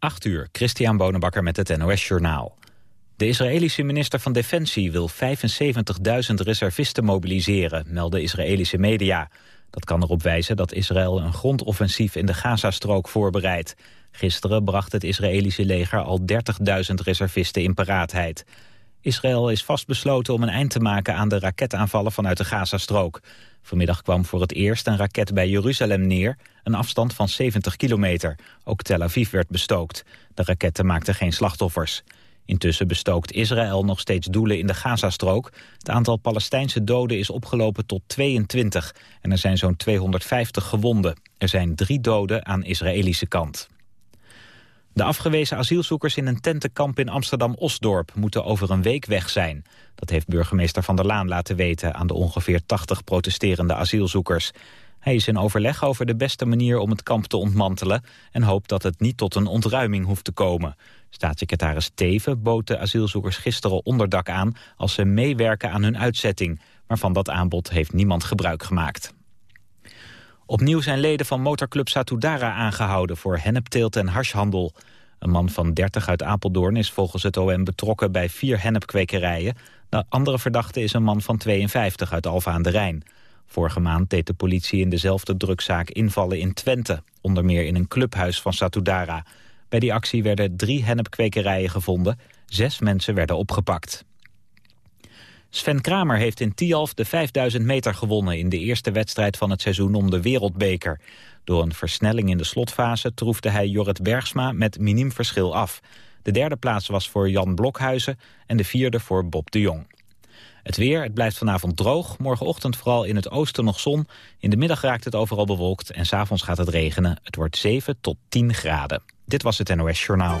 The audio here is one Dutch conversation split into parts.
8 uur, Christian Bonenbakker met het NOS Journaal. De Israëlische minister van Defensie wil 75.000 reservisten mobiliseren, melden Israëlische media. Dat kan erop wijzen dat Israël een grondoffensief in de Gazastrook voorbereidt. Gisteren bracht het Israëlische leger al 30.000 reservisten in paraatheid. Israël is vastbesloten om een eind te maken aan de raketaanvallen vanuit de Gazastrook. Vanmiddag kwam voor het eerst een raket bij Jeruzalem neer, een afstand van 70 kilometer. Ook Tel Aviv werd bestookt. De raketten maakten geen slachtoffers. Intussen bestookt Israël nog steeds doelen in de Gazastrook. Het aantal Palestijnse doden is opgelopen tot 22 en er zijn zo'n 250 gewonden. Er zijn drie doden aan Israëlische kant. De afgewezen asielzoekers in een tentenkamp in Amsterdam-Osdorp moeten over een week weg zijn. Dat heeft burgemeester Van der Laan laten weten aan de ongeveer 80 protesterende asielzoekers. Hij is in overleg over de beste manier om het kamp te ontmantelen... en hoopt dat het niet tot een ontruiming hoeft te komen. Staatssecretaris Teven bood de asielzoekers gisteren onderdak aan... als ze meewerken aan hun uitzetting. Maar van dat aanbod heeft niemand gebruik gemaakt. Opnieuw zijn leden van motorclub Satudara aangehouden... voor hennepteelt en harshandel. Een man van 30 uit Apeldoorn is volgens het OM betrokken... bij vier hennepkwekerijen. De andere verdachte is een man van 52 uit Alfa aan de Rijn. Vorige maand deed de politie in dezelfde drugzaak invallen in Twente. Onder meer in een clubhuis van Satudara. Bij die actie werden drie hennepkwekerijen gevonden. Zes mensen werden opgepakt. Sven Kramer heeft in Tialf de 5000 meter gewonnen... in de eerste wedstrijd van het seizoen om de wereldbeker. Door een versnelling in de slotfase troefde hij Jorrit Bergsma met miniem verschil af. De derde plaats was voor Jan Blokhuizen en de vierde voor Bob de Jong. Het weer, het blijft vanavond droog. Morgenochtend vooral in het oosten nog zon. In de middag raakt het overal bewolkt en s'avonds gaat het regenen. Het wordt 7 tot 10 graden. Dit was het NOS Journaal.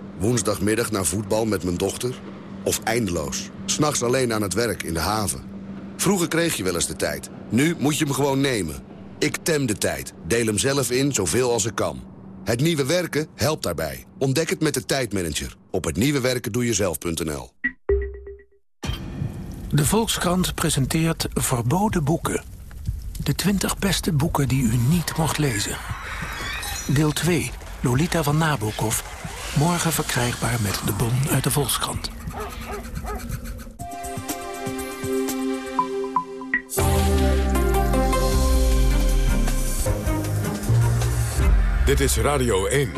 Woensdagmiddag naar voetbal met mijn dochter. Of eindeloos. S'nachts alleen aan het werk in de haven. Vroeger kreeg je wel eens de tijd. Nu moet je hem gewoon nemen. Ik tem de tijd. Deel hem zelf in zoveel als ik kan. Het nieuwe werken helpt daarbij. Ontdek het met de tijdmanager. Op hetnieuwewerkendoejezelf.nl De Volkskrant presenteert verboden boeken. De 20 beste boeken die u niet mocht lezen. Deel 2, Lolita van Nabokov. Morgen verkrijgbaar met de bon uit de Volkskrant. Dit is Radio 1.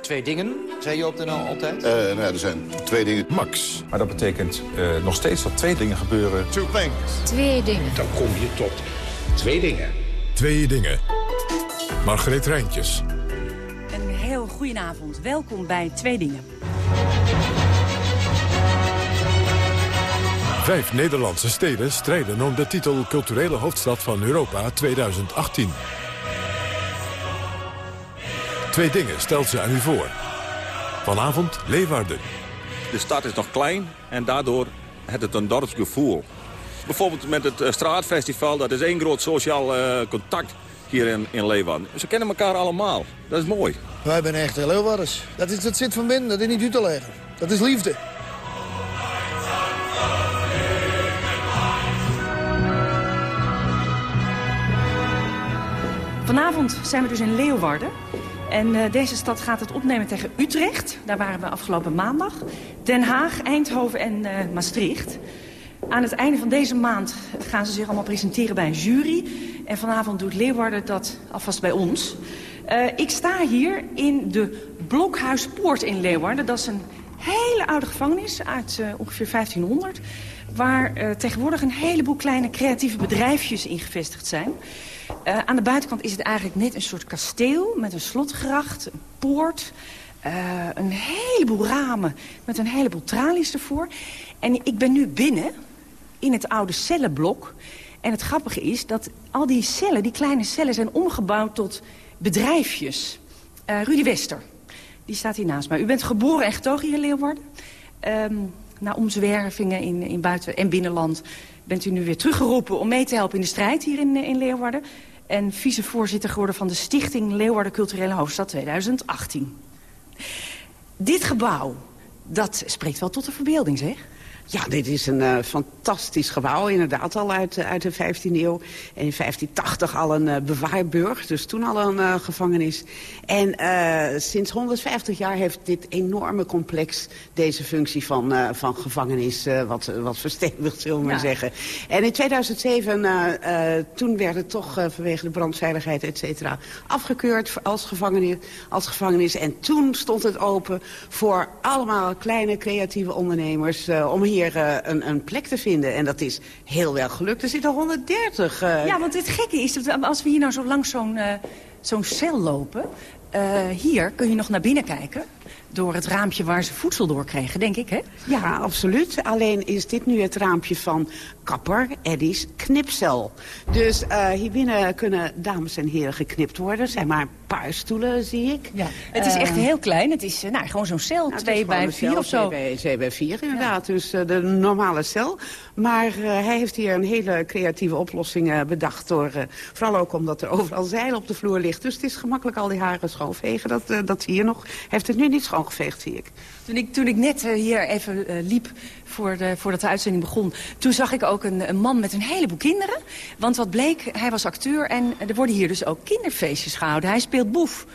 Twee dingen, zei je op de NL altijd? Uh, nou, er zijn twee dingen. Max. Maar dat betekent uh, nog steeds dat twee dingen gebeuren. Two things. Twee dingen. Dan kom je tot twee dingen. Twee dingen. Margreet Rijntjes. Heel goedenavond. Welkom bij Twee Dingen. Vijf Nederlandse steden strijden om de titel Culturele Hoofdstad van Europa 2018. Twee dingen stelt ze aan u voor. Vanavond Leeuwarden. De stad is nog klein en daardoor heeft het een dorpsgevoel. Bijvoorbeeld met het straatfestival, dat is één groot sociaal uh, contact hier in, in Leeuwarden. Ze kennen elkaar allemaal. Dat is mooi. Wij zijn echt Leeuwarders. Dat, is, dat zit van binnen, dat is niet uit te leggen. Dat is liefde. Vanavond zijn we dus in Leeuwarden. En uh, deze stad gaat het opnemen tegen Utrecht. Daar waren we afgelopen maandag. Den Haag, Eindhoven en uh, Maastricht. Aan het einde van deze maand gaan ze zich allemaal presenteren bij een jury. En vanavond doet Leeuwarden dat alvast bij ons. Uh, ik sta hier in de Blokhuispoort in Leeuwarden. Dat is een hele oude gevangenis uit ongeveer 1500. Waar tegenwoordig een heleboel kleine creatieve bedrijfjes in gevestigd zijn. Aan de buitenkant is het eigenlijk net een soort kasteel met een slotgracht, een poort... Een heleboel ramen met een heleboel tralies ervoor. En ik ben nu binnen in het oude cellenblok. En het grappige is dat al die cellen, die kleine cellen... zijn omgebouwd tot bedrijfjes. Uh, Rudy Wester, die staat hier naast mij. U bent geboren en getogen hier in Leeuwarden. Um, na omzwervingen in, in buiten- en binnenland bent u nu weer teruggeroepen... om mee te helpen in de strijd hier in, in Leeuwarden. En vicevoorzitter geworden van de Stichting Leeuwarden Culturele Hoofdstad 2018. Dit gebouw, dat spreekt wel tot de verbeelding, zeg? Ja, dit is een uh, fantastisch gebouw, inderdaad al uit, uit de 15e eeuw. En in 1580 al een uh, bewaarburg, dus toen al een uh, gevangenis. En sinds 150 jaar heeft dit enorme complex deze functie van, van gevangenis wat, wat verstevigd, zullen we ja. maar zeggen. En in 2007, toen werd het toch vanwege de brandveiligheid, et cetera, afgekeurd als gevangenis, als gevangenis. En toen stond het open voor allemaal kleine creatieve ondernemers om hier hier uh, een, een, plek te vinden. En dat is heel wel gelukt. Er zitten 130. Uh... Ja, want het gekke is, dat als we hier nou zo langs zo'n uh, zo'n cel lopen... hier kun je nog naar binnen kijken door het raampje waar ze voedsel door kregen, denk ik, hè? Ja, absoluut. Alleen is dit nu het raampje van kapper Eddy's knipcel. Dus uh, hier binnen kunnen dames en heren geknipt worden. Zijn maar paar stoelen, zie ik. Ja. Het is echt heel klein. Het is nou, gewoon zo'n cel, nou, twee bij vier of zo. Twee bij, vier, inderdaad. Ja. Dus uh, de normale cel. Maar hij heeft hier een hele creatieve oplossing bedacht. Door, vooral ook omdat er overal zeil op de vloer ligt. Dus het is gemakkelijk al die haren schoonvegen. Dat, dat zie je nog. Hij heeft het nu niet schoongeveegd, zie ik. Toen ik, toen ik net hier even liep voor de, voordat de uitzending begon... toen zag ik ook een, een, man met een heleboel kinderen. Want wat bleek, hij was acteur en er worden hier dus ook kinderfeestjes gehouden. Hij speelt boef.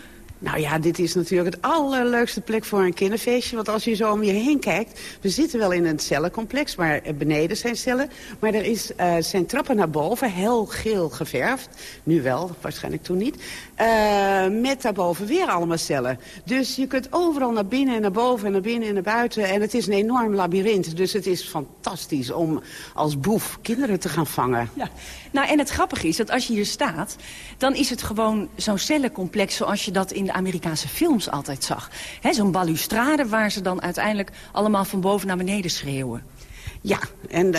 Nou ja, dit is natuurlijk het allerleukste plek voor een kinderfeestje. Want als je zo om je heen kijkt... we zitten wel in een cellencomplex, maar beneden zijn cellen. Maar er is, uh, zijn trappen naar boven, heel geel geverfd. Nu wel, waarschijnlijk toen niet. Uh, met daarboven weer allemaal cellen. Dus je kunt overal naar binnen en naar boven en naar binnen en naar buiten. En het is een enorm labyrint. Dus het is fantastisch om als boef kinderen te gaan vangen. Ja. Nou, en het grappige is dat als je hier staat... dan is het gewoon zo'n cellencomplex zoals je dat in de Amerikaanse films altijd zag. Zo'n balustrade waar ze dan uiteindelijk allemaal van boven naar beneden schreeuwen. Ja, en uh,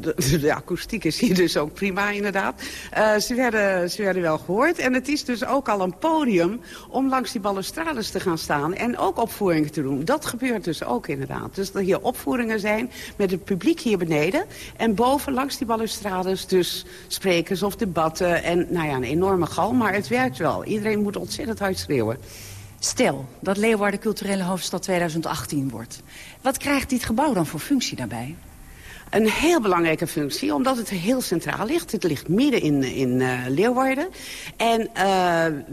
de, de, akoestiek is hier dus ook prima inderdaad. Uh, ze, werden, ze werden wel gehoord. En het is dus ook al een podium om langs die balustrades te gaan staan... en ook opvoeringen te doen. Dat gebeurt dus ook inderdaad. Dus dat hier opvoeringen zijn met het publiek hier beneden... en boven langs die balustrades dus sprekers of debatten... en nou ja, een enorme gal, maar het werkt wel. Iedereen moet ontzettend hard schreeuwen. Stel dat Leeuwarden culturele hoofdstad 2018 wordt. Wat krijgt dit gebouw dan voor functie daarbij? Een heel belangrijke functie, omdat het heel centraal ligt. Het ligt midden in, in uh, Leeuwarden. En uh,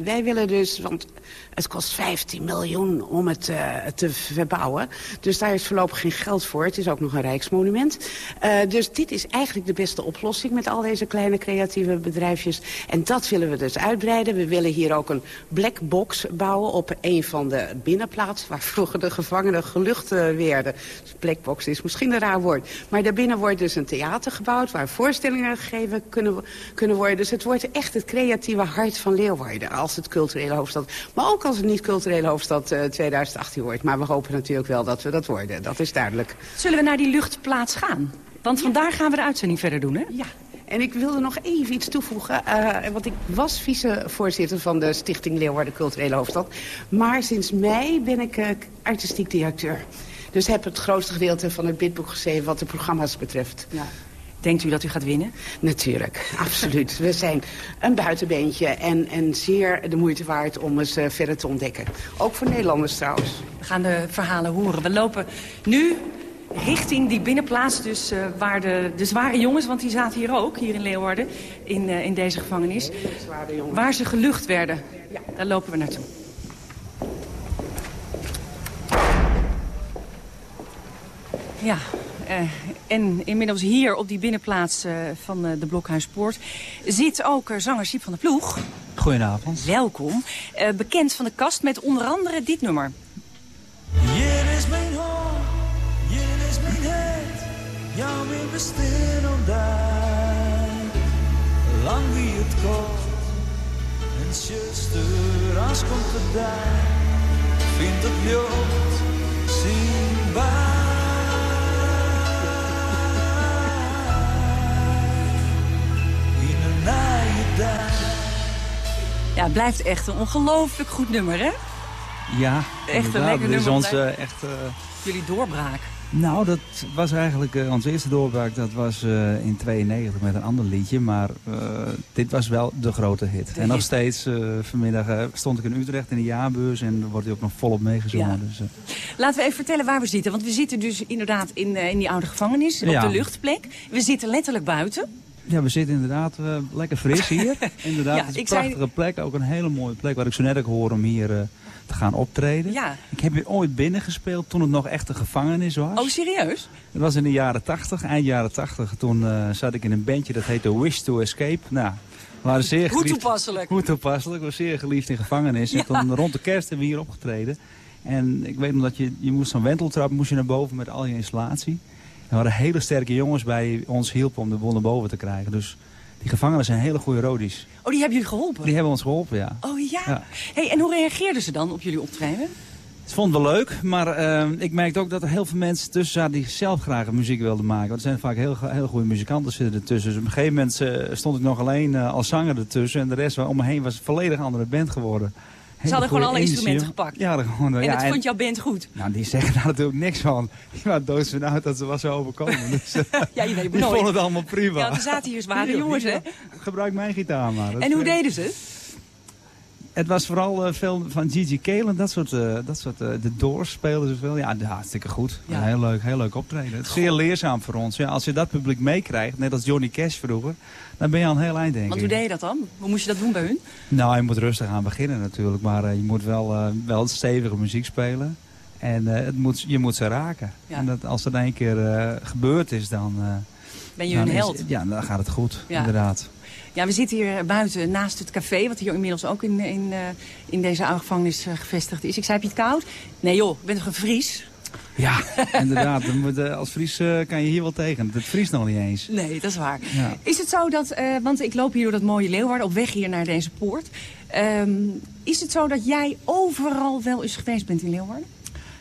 wij willen dus, want het kost 15 miljoen om het uh, te verbouwen. Dus daar is voorlopig geen geld voor. Het is ook nog een rijksmonument. Dus dit is eigenlijk de beste oplossing met al deze kleine creatieve bedrijfjes. En dat willen we dus uitbreiden. We willen hier ook een black box bouwen op een van de binnenplaatsen... waar vroeger de gevangenen gelucht werden. Dus black box is misschien een raar woord. Maar daarbinnen wordt dus een theater gebouwd... waar voorstellingen gegeven kunnen, kunnen worden. Dus het wordt echt het creatieve hart van Leeuwarden... als het culturele hoofdstad. Maar ook als het niet culturele hoofdstad uh, 2018 wordt. Maar we hopen natuurlijk wel dat we dat worden. Dat is duidelijk. Zullen we naar die luchtplaats gaan? Want ja. vandaar gaan we de uitzending verder doen, hè? Ja. En ik wilde nog even iets toevoegen. Uh, want ik was vicevoorzitter van de Stichting Leeuwarden Culturele Hoofdstad. Maar sinds mei ben ik uh, artistiek directeur. Dus heb het grootste gedeelte van het bidboek geschreven wat de programma's betreft. Ja. Denkt u dat u gaat winnen? Natuurlijk, absoluut. We zijn een buitenbeentje en, en zeer de moeite waard om eens uh, verder te ontdekken. Ook voor Nederlanders trouwens. We gaan de verhalen horen. We lopen nu richting die binnenplaats, dus uh, waar de, de zware jongens... want die zaten hier ook, hier in Leeuwarden, in, uh, in deze gevangenis... waar ze gelucht werden. Ja. Daar lopen we naartoe. Ja, uh, en inmiddels hier op die binnenplaats uh, van uh, de Blokhuispoort... zit ook zanger Siep van der Ploeg. Goedenavond. Welkom. bekend van de kast met onder andere dit nummer. Hier is mijn hoofd, hier is mijn het. Jou weer bestil daar. Lang wie het kost. En zuster, als komt het daar. Vindt het jood, zien waar. Ja, het blijft echt een ongelooflijk goed nummer, hè? Ja, Echt een lekker Dit is nummer om ons eh, echt... eh, Jullie doorbraak. Nou, dat was eigenlijk uh, onze eerste doorbraak. Dat was uh, in 92 met een ander liedje. Maar uh, dit was wel de grote hit. De en nog steeds vanmiddag stond ik in Utrecht in de jaarbeurs. En wordt hij ook nog volop meegezongen. Ja. Dus, Laten we even vertellen waar we zitten. Want we zitten dus inderdaad in, in die oude gevangenis. Ja. Op de luchtplek. We zitten letterlijk buiten. Ja, we zitten inderdaad lekker fris hier. inderdaad, Ja, het is ik een zei- prachtige plek. Ook een hele mooie plek waar ik zo net ook hoor om hier eh, te gaan optreden. Ja. Ik heb hier ooit binnen gespeeld toen het nog echt een gevangenis was. Oh, serieus? Dat was in de jaren 80, eind jaren 80. Toen eh, zat ik in een bandje dat heette Wish to Escape. Nou, waren zeer Hoe toepasselijk. Hoe toepasselijk. We waren zeer geliefd in gevangenis. Ja. En toen rond de kerst hebben we hier opgetreden. En ik weet nog dat je, je moest zo'n wenteltrap moest je naar boven met al je installatie. Er waren hele sterke jongens bij die ons hielpen om de boel naar boven te krijgen. Dus die gevangenen zijn hele goede rodies. Oh, die hebben jullie geholpen? Die hebben ons geholpen, ja. Oh ja. Ja. Hey, en hoe reageerden ze dan op jullie optreden? Het vond wel leuk, maar eh, ik merkte ook dat er heel veel mensen tussen zaten die zelf graag muziek wilden maken. Want er zijn vaak heel, heel goede muzikanten zitten ertussen. Dus op een gegeven moment eh, stond ik nog alleen eh, als zanger ertussen. En de rest om me heen was een volledig andere band geworden. Hele hadden gewoon alle energie, instrumenten gepakt. Ja, gewoon, En ja, dat vond jouw band goed? Nou, die zeggen daar natuurlijk niks van. Die waren doodsbenauwd dat ze was zo overkomen. Dus, eh, Ja, je weet het die nooit. vonden het allemaal prima. Ja, er zaten hier zware jongens, hè? Gebruik mijn gitaar maar. Dat En hoe eh, deden ze? het was vooral eh, veel van Gigi Kalen, dat soort, eh, dat soort eh, de Doors speelden ze veel. Ja, de- hartstikke goed. Ja. Heel leuk, heel leuk optreden. Het is zeer leerzaam voor ons. Ja, als je dat publiek meekrijgt, net als Johnny Cash vroeger, dan ben je al een heel eind denk Want hoe deed je dat dan? Hoe moest je dat doen bij hun? Nou, je moet rustig aan beginnen natuurlijk, maar je moet wel, wel stevige muziek spelen. En het moet, je moet ze raken. Ja. En dat, als dat één keer gebeurd is, dan... Ben je is- held? ja, dan gaat het goed, Ja. inderdaad. Ja, we zitten hier buiten naast het café, wat hier inmiddels ook in, in, eh, in deze oude gevangenis eh, gevestigd is. Ik zei, heb je het koud? Nee joh, ik ben toch een Fries? Ja, inderdaad. Eh, als Fries kan je hier wel tegen. Het vriest nog niet eens. Nee, dat is waar. Ja. Is het zo dat, want ik loop hier door dat mooie Leeuwarden, op weg hier naar deze poort. Ehm, is het zo dat jij overal wel eens geweest bent in Leeuwarden?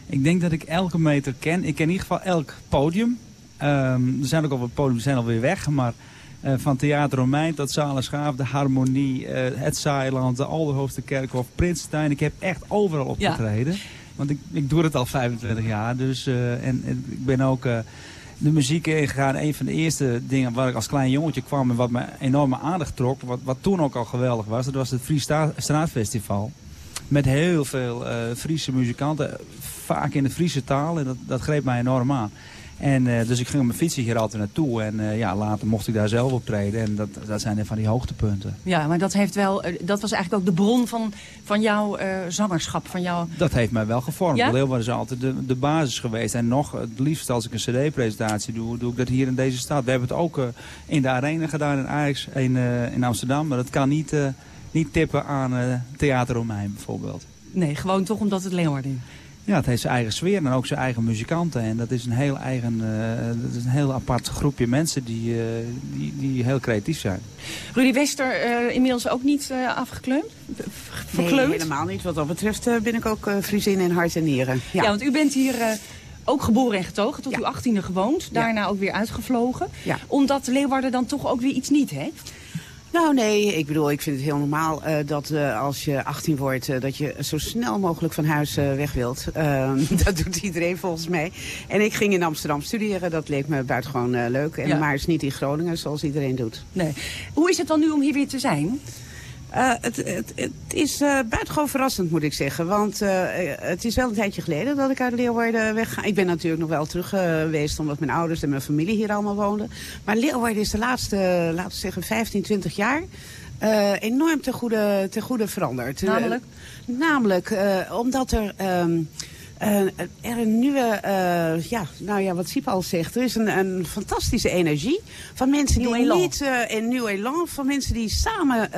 Ik denk dat ik elke meter ken. Ik ken in ieder geval elk podium. Ehm, er zijn ook al wat podiums zijn alweer weg. Maar eh, van Theater Romein tot Zalen Schaaf, de Harmonie, eh, het Zaailand, de Alderhoofdse Kerkhof, Prinsentuin. Ik heb echt overal opgetreden. Want ik, ik doe het al 25 jaar. Dus, eh, en, en ik ben ook de muziek ingegaan. Een van de eerste dingen waar ik als klein jongetje kwam en wat me enorme aandacht trok. Wat, wat toen ook al geweldig was. Dat was het Fries Straatfestival. Met heel veel Friese muzikanten. Vaak in de Friese taal. En dat, dat greep mij enorm aan. En, eh, dus ik ging op mijn fietsje hier altijd naartoe. En eh, ja, later mocht ik daar zelf optreden. En dat, dat zijn van die hoogtepunten. Ja, maar dat, heeft wel, eh, dat was eigenlijk ook de bron van, van jouw zangerschap, van jouw... Dat heeft mij wel gevormd. Ja? Leeuwarden is altijd de, de basis geweest. En nog het liefst als ik een cd-presentatie doe, doe ik dat hier in deze stad. We hebben het ook in de arena gedaan in Ajax, in, in Amsterdam. Maar dat kan niet, niet tippen aan Theater Romein bijvoorbeeld. Nee, gewoon toch omdat het Leeuwarden is. Ja, het heeft zijn eigen sfeer en ook zijn eigen muzikanten. En dat is een heel eigen, eh, dat is een heel apart groepje mensen die, eh, die, die heel creatief zijn. Rudy Wester eh, inmiddels ook niet eh afgekleumd? V- Nee, Verkleumd? helemaal niet. Wat dat betreft eh, ben ik ook Friesin in hart en nieren. Ja. want u bent hier eh, ook geboren en getogen, tot uw achttiende gewoond. Daarna ook weer uitgevlogen. Ja. Omdat Leeuwarden dan toch ook weer iets niet heeft. Nou nee, ik bedoel, ik vind het heel normaal eh, dat eh, als je 18 wordt, eh, dat je zo snel mogelijk van huis weg wilt. Dat doet iedereen volgens mij. En ik ging in Amsterdam studeren, dat leek me buitengewoon leuk. En, Ja. Maar is niet in Groningen zoals iedereen doet. Nee. Hoe is het dan nu om hier weer te zijn? Eh, het, het, het is eh buitengewoon verrassend, moet ik zeggen. Want eh, het is wel een tijdje geleden dat ik uit Leeuwarden wegga. Ik ben natuurlijk nog wel terug geweest omdat mijn ouders en mijn familie hier allemaal woonden. Maar Leeuwarden is de laatste, laten we zeggen, 15, 20 jaar... enorm ten goede, ten goede veranderd. Namelijk? Namelijk omdat er... ehm, eh, er een nieuwe, eh, ja, nou ja, wat Siep al zegt, er is een, een fantastische energie van mensen Nieuw die elan. niet eh een nieuw elan, van mensen die samen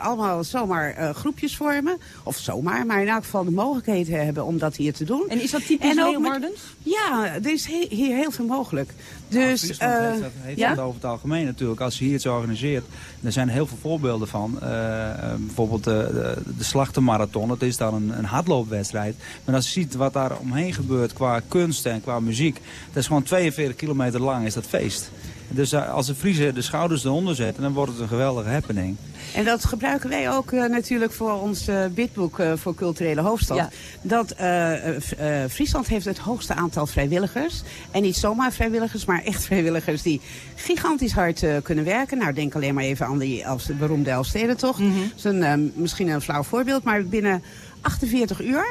allemaal zomaar groepjes vormen, of zomaar, maar in elk geval de mogelijkheden hebben om dat hier te doen. En is dat typisch En ook met- Leeuwardens? Ja, er is he- hier heel veel mogelijk. Dus, Friesland eh, heeft dat, heeft ja? dat over het algemeen natuurlijk. Als je hier iets organiseert, er zijn heel veel voorbeelden van. Eh, eh, bijvoorbeeld de, de, de slachtenmarathon, dat is dan een, een hardloopwedstrijd. Maar als je ziet wat daar omheen gebeurt qua kunst en qua muziek, dat is gewoon 42 kilometer lang is dat feest. Dus eh, als de Friese de schouders eronder zetten, dan wordt het een geweldige happening. En dat gebruiken wij ook eh, natuurlijk voor ons eh, bidboek eh, voor culturele hoofdstad. Ja. Dat eh, eh, eh, Friesland heeft het hoogste aantal vrijwilligers. En niet zomaar vrijwilligers, maar echt vrijwilligers die gigantisch hard eh, kunnen werken. Nou, denk alleen maar even aan die als de beroemde Elfstedentocht. Mhm. Dat is een, eh, misschien een flauw voorbeeld, maar binnen 48 uur...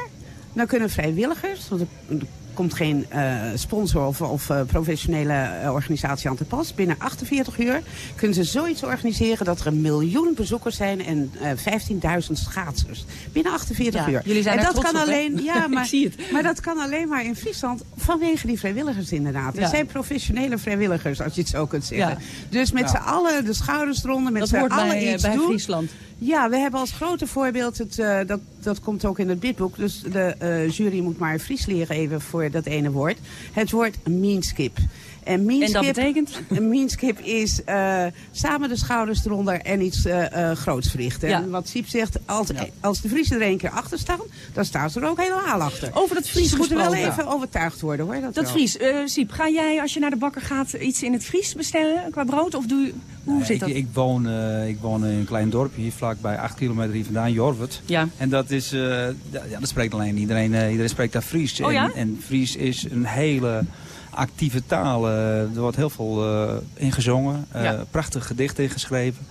dan kunnen vrijwilligers, want komt geen eh, sponsor of, of eh, professionele eh, organisatie aan te pas. Binnen 48 uur kunnen ze zoiets organiseren dat er een miljoen bezoekers zijn en eh 15.000 schaatsers. Binnen 48 Ja, uur. jullie zijn en dat kan op, alleen, ja, Ik maar, zie het. maar dat kan alleen maar in Friesland vanwege die vrijwilligers inderdaad. Er Ja. zijn professionele vrijwilligers, als je het zo kunt zeggen. Ja. Dus met Ja. z'n allen de schouders eronder, met z'n allen bij, iets bij doen. Friesland. Ja, we hebben als grote voorbeeld, het, eh, dat, dat komt ook in het bidboek. Dus de eh, jury moet maar Fries leren even voor dat ene woord. Het woord meanskip. En, meanskip, En dat betekent? Een meanskip is eh, samen de schouders eronder en iets eh, eh, groots verrichten. Ja. En wat Siep zegt, als, als de Friesen er één keer achter staan, dan staan ze er ook helemaal achter. Over dat Fries Ze moeten wel even overtuigd worden hoor. Dat, Dat wel. Fries. Eh Siep, ga jij als je naar de bakker gaat iets in het Fries bestellen qua brood? Of doe je, hoe Ja, zit ik, dat? ik, woon, eh, ik woon in een klein dorpje hier vlakbij, 8 kilometer hier vandaan, Jorwert. Ja. En dat is, eh, ja, dat spreekt alleen iedereen, eh, iedereen spreekt daar Fries. Oh ja? en, en Fries is een hele actieve taal. er wordt heel veel eh ingezongen, eh Ja. prachtig gedicht ingeschreven.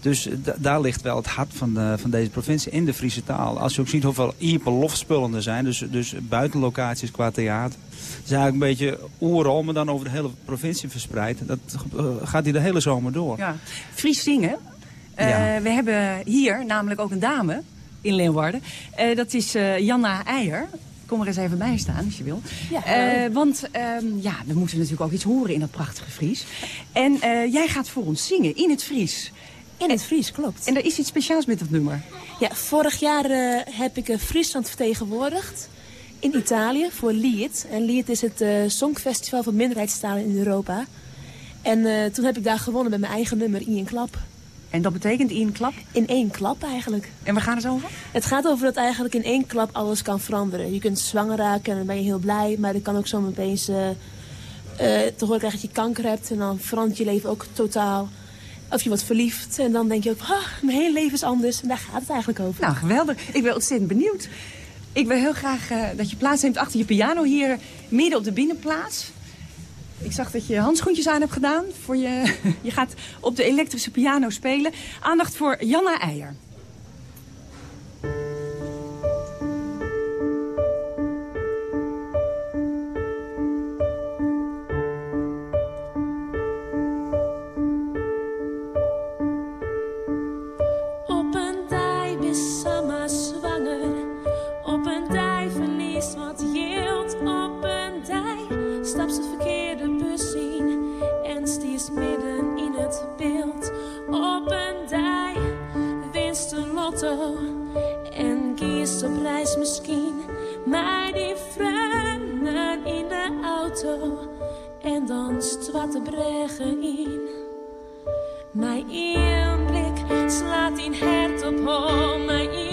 Dus eh, da- daar ligt wel het hart van, de, van deze provincie in de Friese taal. Als je ook ziet hoeveel iepen lofspullen er zijn, dus, dus buitenlocaties qua theater. Het is eigenlijk een beetje oerol, maar dan over de hele provincie verspreid. Dat gaat hier de hele zomer door. Ja. Fries zingen. Ja. We hebben hier namelijk ook een dame in Leeuwarden. Dat is Janna Eijer. Kom er eens even bij staan als je wil. Ja, Eh, want ehm, ja, we moeten natuurlijk ook iets horen in dat prachtige Fries. En eh, jij gaat voor ons zingen in het Fries. In het Fries, klopt. En er is iets speciaals met dat nummer. Ja, vorig jaar eh, heb ik Friesland vertegenwoordigd in Italië voor Lied. En Lied is het songfestival van minderheidstalen in Europa. En toen heb ik daar gewonnen met mijn eigen nummer één klap. En dat betekent in klap? In één klap eigenlijk. En waar gaat het over? Het gaat over dat eigenlijk in één klap alles kan veranderen. Je kunt zwanger raken en dan ben je heel blij. Maar er kan ook zomaar opeens eh, te horen krijgen dat je kanker hebt. En dan verandert je leven ook totaal. Of je wordt verliefd en dan denk je ook, ah, mijn hele leven is anders. En daar gaat het eigenlijk over. Nou, geweldig. Ik ben ontzettend benieuwd. Ik wil heel graag eh, dat je plaatsneemt achter je piano hier midden op de binnenplaats. Ik zag dat je handschoentjes aan hebt gedaan. Voor je, je gaat op de elektrische piano spelen. Aandacht voor Janna Eijer. En kiest op reis misschien. Maar die vreemden in de auto. En dan zwart de bregen in. Mijn één blik slaat in hart op hol. Mijn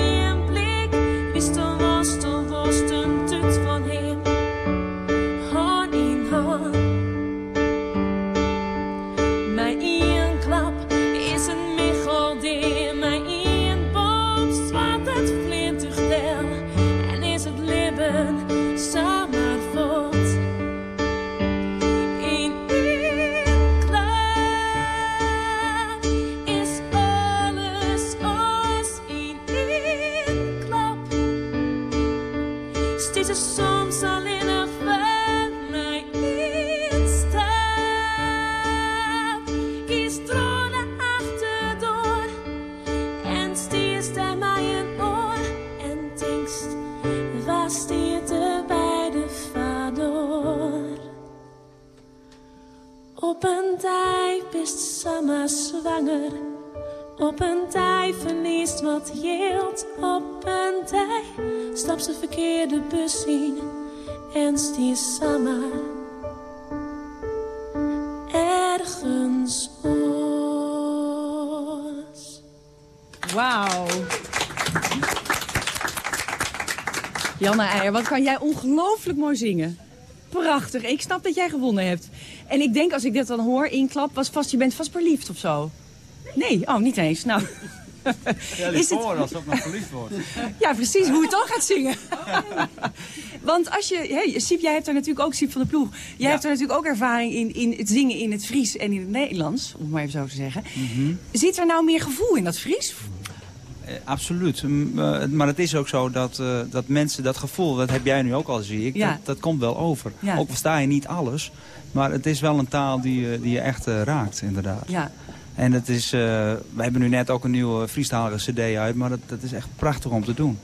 wat kan jij ongelooflijk mooi zingen. Prachtig. Ik snap dat jij gewonnen hebt. En ik denk als ik dit dan hoor, inklap, was vast, je bent vast verliefd of zo. Nee, oh, niet eens. Nou, Ja, Is het- voor als ook nog verliefd wordt. ja, precies, hoe het dan gaat zingen. Want als je, hey, Siep, jij hebt er natuurlijk ook, Siep van de Ploeg, jij hebt er natuurlijk ook ervaring in, in het zingen in het Fries en in het Nederlands, om het maar even zo te zeggen. Zit er nou meer gevoel in dat Fries? Eh, absoluut. Eh, maar het is ook zo dat, eh, dat mensen dat gevoel, dat heb jij nu ook al, zie ik, Ja. dat, dat komt wel over. Ja. Ook versta je niet alles, maar het is wel een taal die, je- die je echt raakt, inderdaad. Ja. En het is, eh, wij hebben nu net ook een nieuwe Friestalige cd uit, maar dat, dat is echt prachtig om te doen.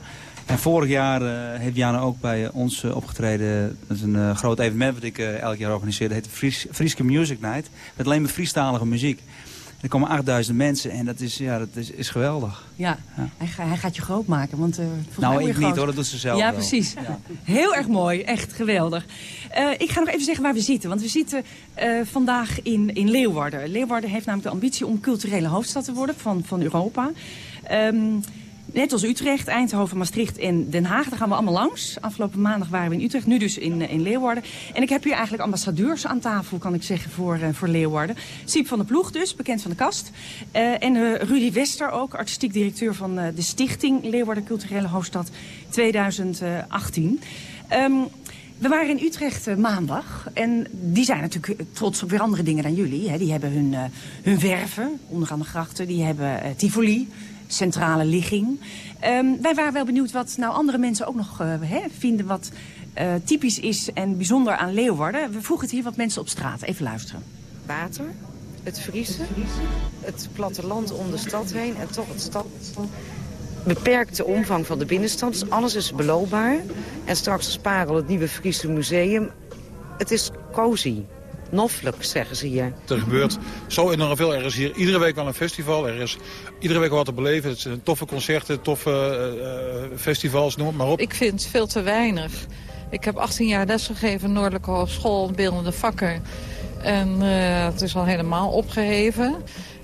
En vorig jaar heeft Jana ook bij ons opgetreden. Dat is een groot evenement wat ik elk jaar organiseer. Dat heet Fries, Frieske Music Night. Met alleen maar Friestalige muziek. Er komen 8000 mensen en dat is, ja, dat is, is geweldig. Ja, Hij, ga- hij gaat je groot maken, want mij Nou, ik niet hoor, dat doet ze zelf Ja, wel. precies. Ja. Heel erg mooi, echt geweldig. Eh, ik ga nog even zeggen waar we zitten, want we zitten eh, vandaag in, in Leeuwarden. Leeuwarden heeft namelijk de ambitie om culturele hoofdstad te worden van, van Europa. Ehm, net als Utrecht, Eindhoven, Maastricht en Den Haag. Daar gaan we allemaal langs. Afgelopen maandag waren we in Utrecht, nu dus in, eh, in Leeuwarden. En ik heb hier eigenlijk ambassadeurs aan tafel, kan ik zeggen, voor, eh, voor Leeuwarden. Siep van der Ploeg dus, bekend van de kast. Eh, en Rudy Wester ook, artistiek directeur van de stichting Leeuwarden Culturele Hoofdstad 2018. Ehm, we waren in Utrecht maandag en die zijn natuurlijk trots op weer andere dingen dan jullie. Hè. Die hebben hun, hun werven, onderaan de grachten, die hebben Tivoli, centrale ligging. Ehm, wij waren wel benieuwd wat nou andere mensen ook nog eh, vinden wat eh, typisch is en bijzonder aan Leeuwarden. We vroegen het hier wat mensen op straat. Even luisteren. Water, het Friese, het platteland om de stad heen en toch het stad. Beperkte omvang van de binnenstad, dus alles is beloopbaar. En straks als Parel, het nieuwe Friese museum. Het is cozy, noffelijk, zeggen ze hier. Er gebeurt zo enorm veel. Er is hier iedere week wel een festival. Er is iedere week wat te beleven. Het zijn toffe concerten, toffe eh, eh, festivals, noem het maar op. Ik vind het veel te weinig. Ik heb 18 jaar lesgegeven Noordelijke Hogeschool Beeldende Vakken. En eh, het is al helemaal opgeheven.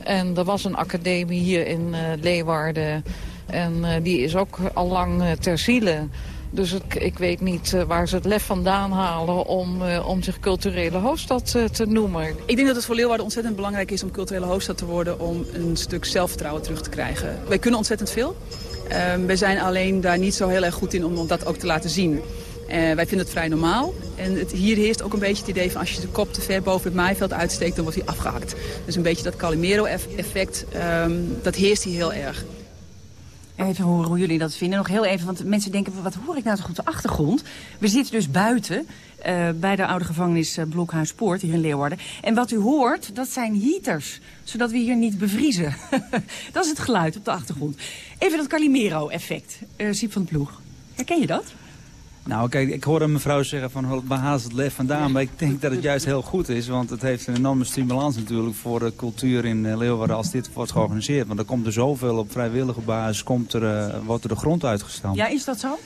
En er was een academie hier in eh, Leeuwarden. En eh, die is ook al lang ter ziele. Dus ik, ik weet niet eh, waar ze het lef vandaan halen om, eh, om zich culturele hoofdstad eh, te noemen. Ik denk dat het voor Leeuwarden ontzettend belangrijk is om culturele hoofdstad te worden... om een stuk zelfvertrouwen terug te krijgen. Wij kunnen ontzettend veel. Ehm wij zijn alleen daar niet zo heel erg goed in om dat ook te laten zien. Wij vinden het vrij normaal. En het, hier heerst ook een beetje het idee van als je de kop te ver boven het maaiveld uitsteekt, dan wordt hij afgehakt. Dus een beetje dat Calimero-effect, ehm, dat heerst hier heel erg. Even horen hoe jullie dat vinden. Nog heel even, want mensen denken, wat hoor ik nou toch op de achtergrond? We zitten dus buiten eh, bij de oude gevangenis eh, Blokhuispoort hier in Leeuwarden. En wat u hoort, dat zijn heaters, zodat we hier niet bevriezen. dat is het geluid op de achtergrond. Even dat Calimero-effect, eh Siep van de Ploeg. Herken je dat? Nou, kijk, ik hoorde een mevrouw zeggen van waar haalt het lef vandaan? Maar ik denk dat het juist heel goed is, want het heeft een enorme stimulans natuurlijk voor de cultuur in eh, Leeuwarden als dit wordt georganiseerd. Want er komt er zoveel op vrijwillige basis, komt er, eh, wordt er de grond uitgestampt. Ja, is dat zo?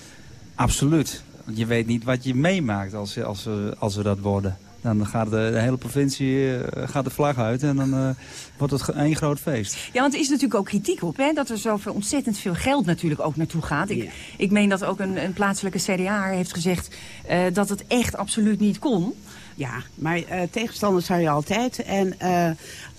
Absoluut. Want je weet niet wat je meemaakt als, als, we- als we dat worden. Dan gaat de, de hele provincie eh, gaat de vlag uit en dan eh, wordt het één groot feest. Ja, want er is natuurlijk ook kritiek op, hè, dat er zoveel ontzettend veel geld natuurlijk ook naartoe gaat. Ik, ik meen dat ook een, een plaatselijke CDA heeft gezegd eh, dat het echt absoluut niet kon. Ja, maar eh, tegenstanders zou je altijd. En eh,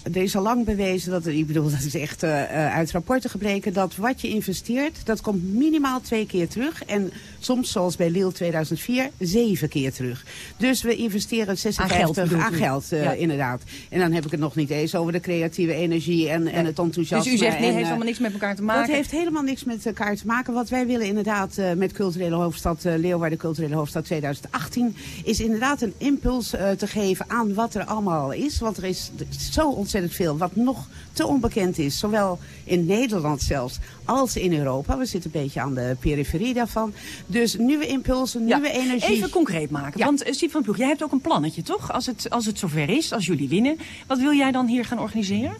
er is al lang bewezen, dat, ik bedoel, dat is echt uit rapporten gebleken, dat wat je investeert, dat komt minimaal twee keer terug. En soms, zoals bij Lille 2004, zeven keer terug. Dus we investeren 56 geld bedoelt aan geld, eh, Ja. inderdaad. En dan heb ik het nog niet eens over de creatieve energie en, en het enthousiasme. Dus u zegt, nee, en, heeft eh, allemaal niks met elkaar te maken. Dat heeft helemaal niks met elkaar te maken. Wat wij willen inderdaad eh, met culturele hoofdstad eh, Leeuwarden, culturele hoofdstad 2018, is inderdaad een impuls eh, te geven aan wat er allemaal is. Want er is zo ontzettend veel wat nog te onbekend is. Zowel in Nederland zelfs als in Europa. We zitten een beetje aan de periferie daarvan. Dus nieuwe impulsen, nieuwe energie. Even concreet maken. Ja. Want uh, Siep van Ploeg, jij hebt ook een plannetje, toch? Als het, als het zover is, als jullie winnen. Wat wil jij dan hier gaan organiseren?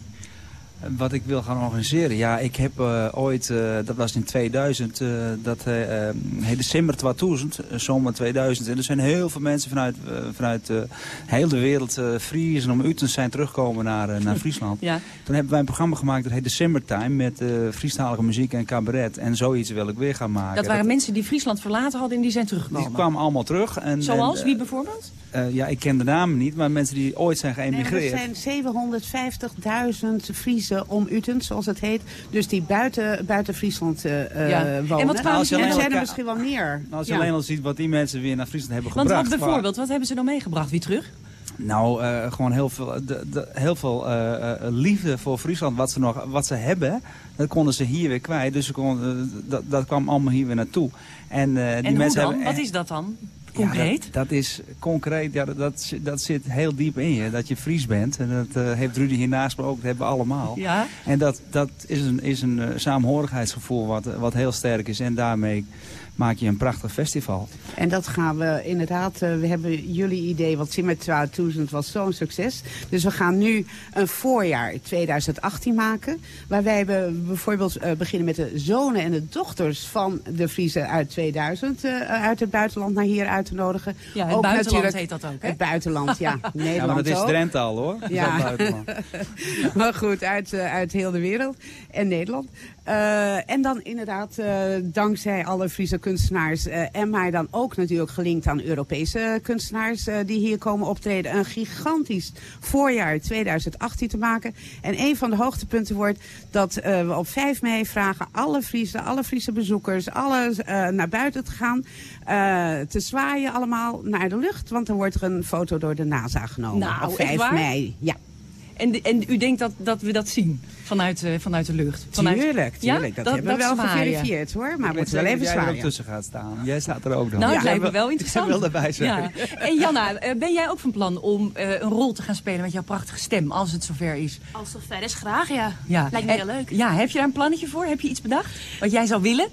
Wat ik wil gaan organiseren? Ja, ik heb uh, ooit, uh, dat was in 2000, uh, dat heet december 2000, zomer 2000. En er zijn heel veel mensen vanuit, vanuit heel de wereld, Friesen om Uten zijn teruggekomen naar, naar Friesland. Ja. Toen hebben wij een programma gemaakt dat heet December Time met Friestalige muziek en cabaret. En zoiets wil ik weer gaan maken. Dat waren mensen die Friesland verlaten hadden en die zijn teruggekomen? Die kwamen allemaal terug. En, Zoals? En, Wie bijvoorbeeld? ja, ik ken de namen niet, maar mensen die ooit zijn geëmigreerd. Nee, er zijn 750.000 Om Uten, zoals het heet. Dus die buiten, buiten Friesland uh, ja. wonen. En wat kwamen ze er zijn er misschien wel meer. Nou, als je ja. alleen al ziet wat die mensen weer naar Friesland hebben Want gebracht. Want bijvoorbeeld, wat hebben ze dan meegebracht weer terug? Nou, uh, gewoon heel veel, de, de, heel veel uh, liefde voor Friesland. Wat ze, nog, wat ze hebben, dat konden ze hier weer kwijt. Dus ze konden, dat, dat kwam allemaal hier weer naartoe. En, die en mensen dan? Hebben, wat is dat dan? Concreet? Ja, dat, dat, is concreet, ja, dat, dat, zit heel diep in je, dat je Fries bent. En dat uh, heeft Rudy hiernaast maar ook, dat hebben we allemaal. Ja? En dat, dat is een, is een uh, saamhorigheidsgevoel wat, wat heel sterk is. En daarmee maak je een prachtig festival. En dat gaan we inderdaad, uh, we hebben jullie idee, want Simmer 2000 was zo'n succes. Dus we gaan nu een voorjaar 2018 maken. Waar wij bijvoorbeeld uh, beginnen met de zonen en de dochters van de Friese uit 2000 uh, uit het buitenland naar hier uit te nodigen. Ja, het ook buitenland heet dat ook, hè? Het buitenland, ja. Nederland ja, maar dat is. Drenthe al, hoor. Ja. maar goed, uit, uit heel de wereld en Nederland. Uh, en dan inderdaad, uh, dankzij alle Friese kunstenaars uh, en mij dan ook natuurlijk gelinkt aan Europese kunstenaars die hier komen optreden, een gigantisch voorjaar 2018 te maken. En een van de hoogtepunten wordt dat we op 5 mei vragen alle Friese, alle Friese bezoekers, alle naar buiten te gaan, te zwaaien allemaal naar de lucht. Want dan wordt er een foto door de NASA genomen nou, op 5 mei. Ja. En, en u denkt dat, dat we dat zien vanuit, uh, vanuit de lucht? Vanuit... Tuurlijk, tuurlijk. Ja? Dat, hebben we wel geverifieerd hoor. Maar we moeten wel even jij zwaaien. er ook tussen gaat staan. Jij staat er ook nog. Nou, ja, dat lijkt me wel interessant. Ik wil erbij zijn. Ja. En Janna, ben jij ook van plan om uh, een rol te gaan spelen met jouw prachtige stem, als het zover is? Als het zover is, graag ja. ja. Lijkt me en, heel leuk. Ja, heb je daar een plannetje voor? Heb je iets bedacht? Wat jij zou willen?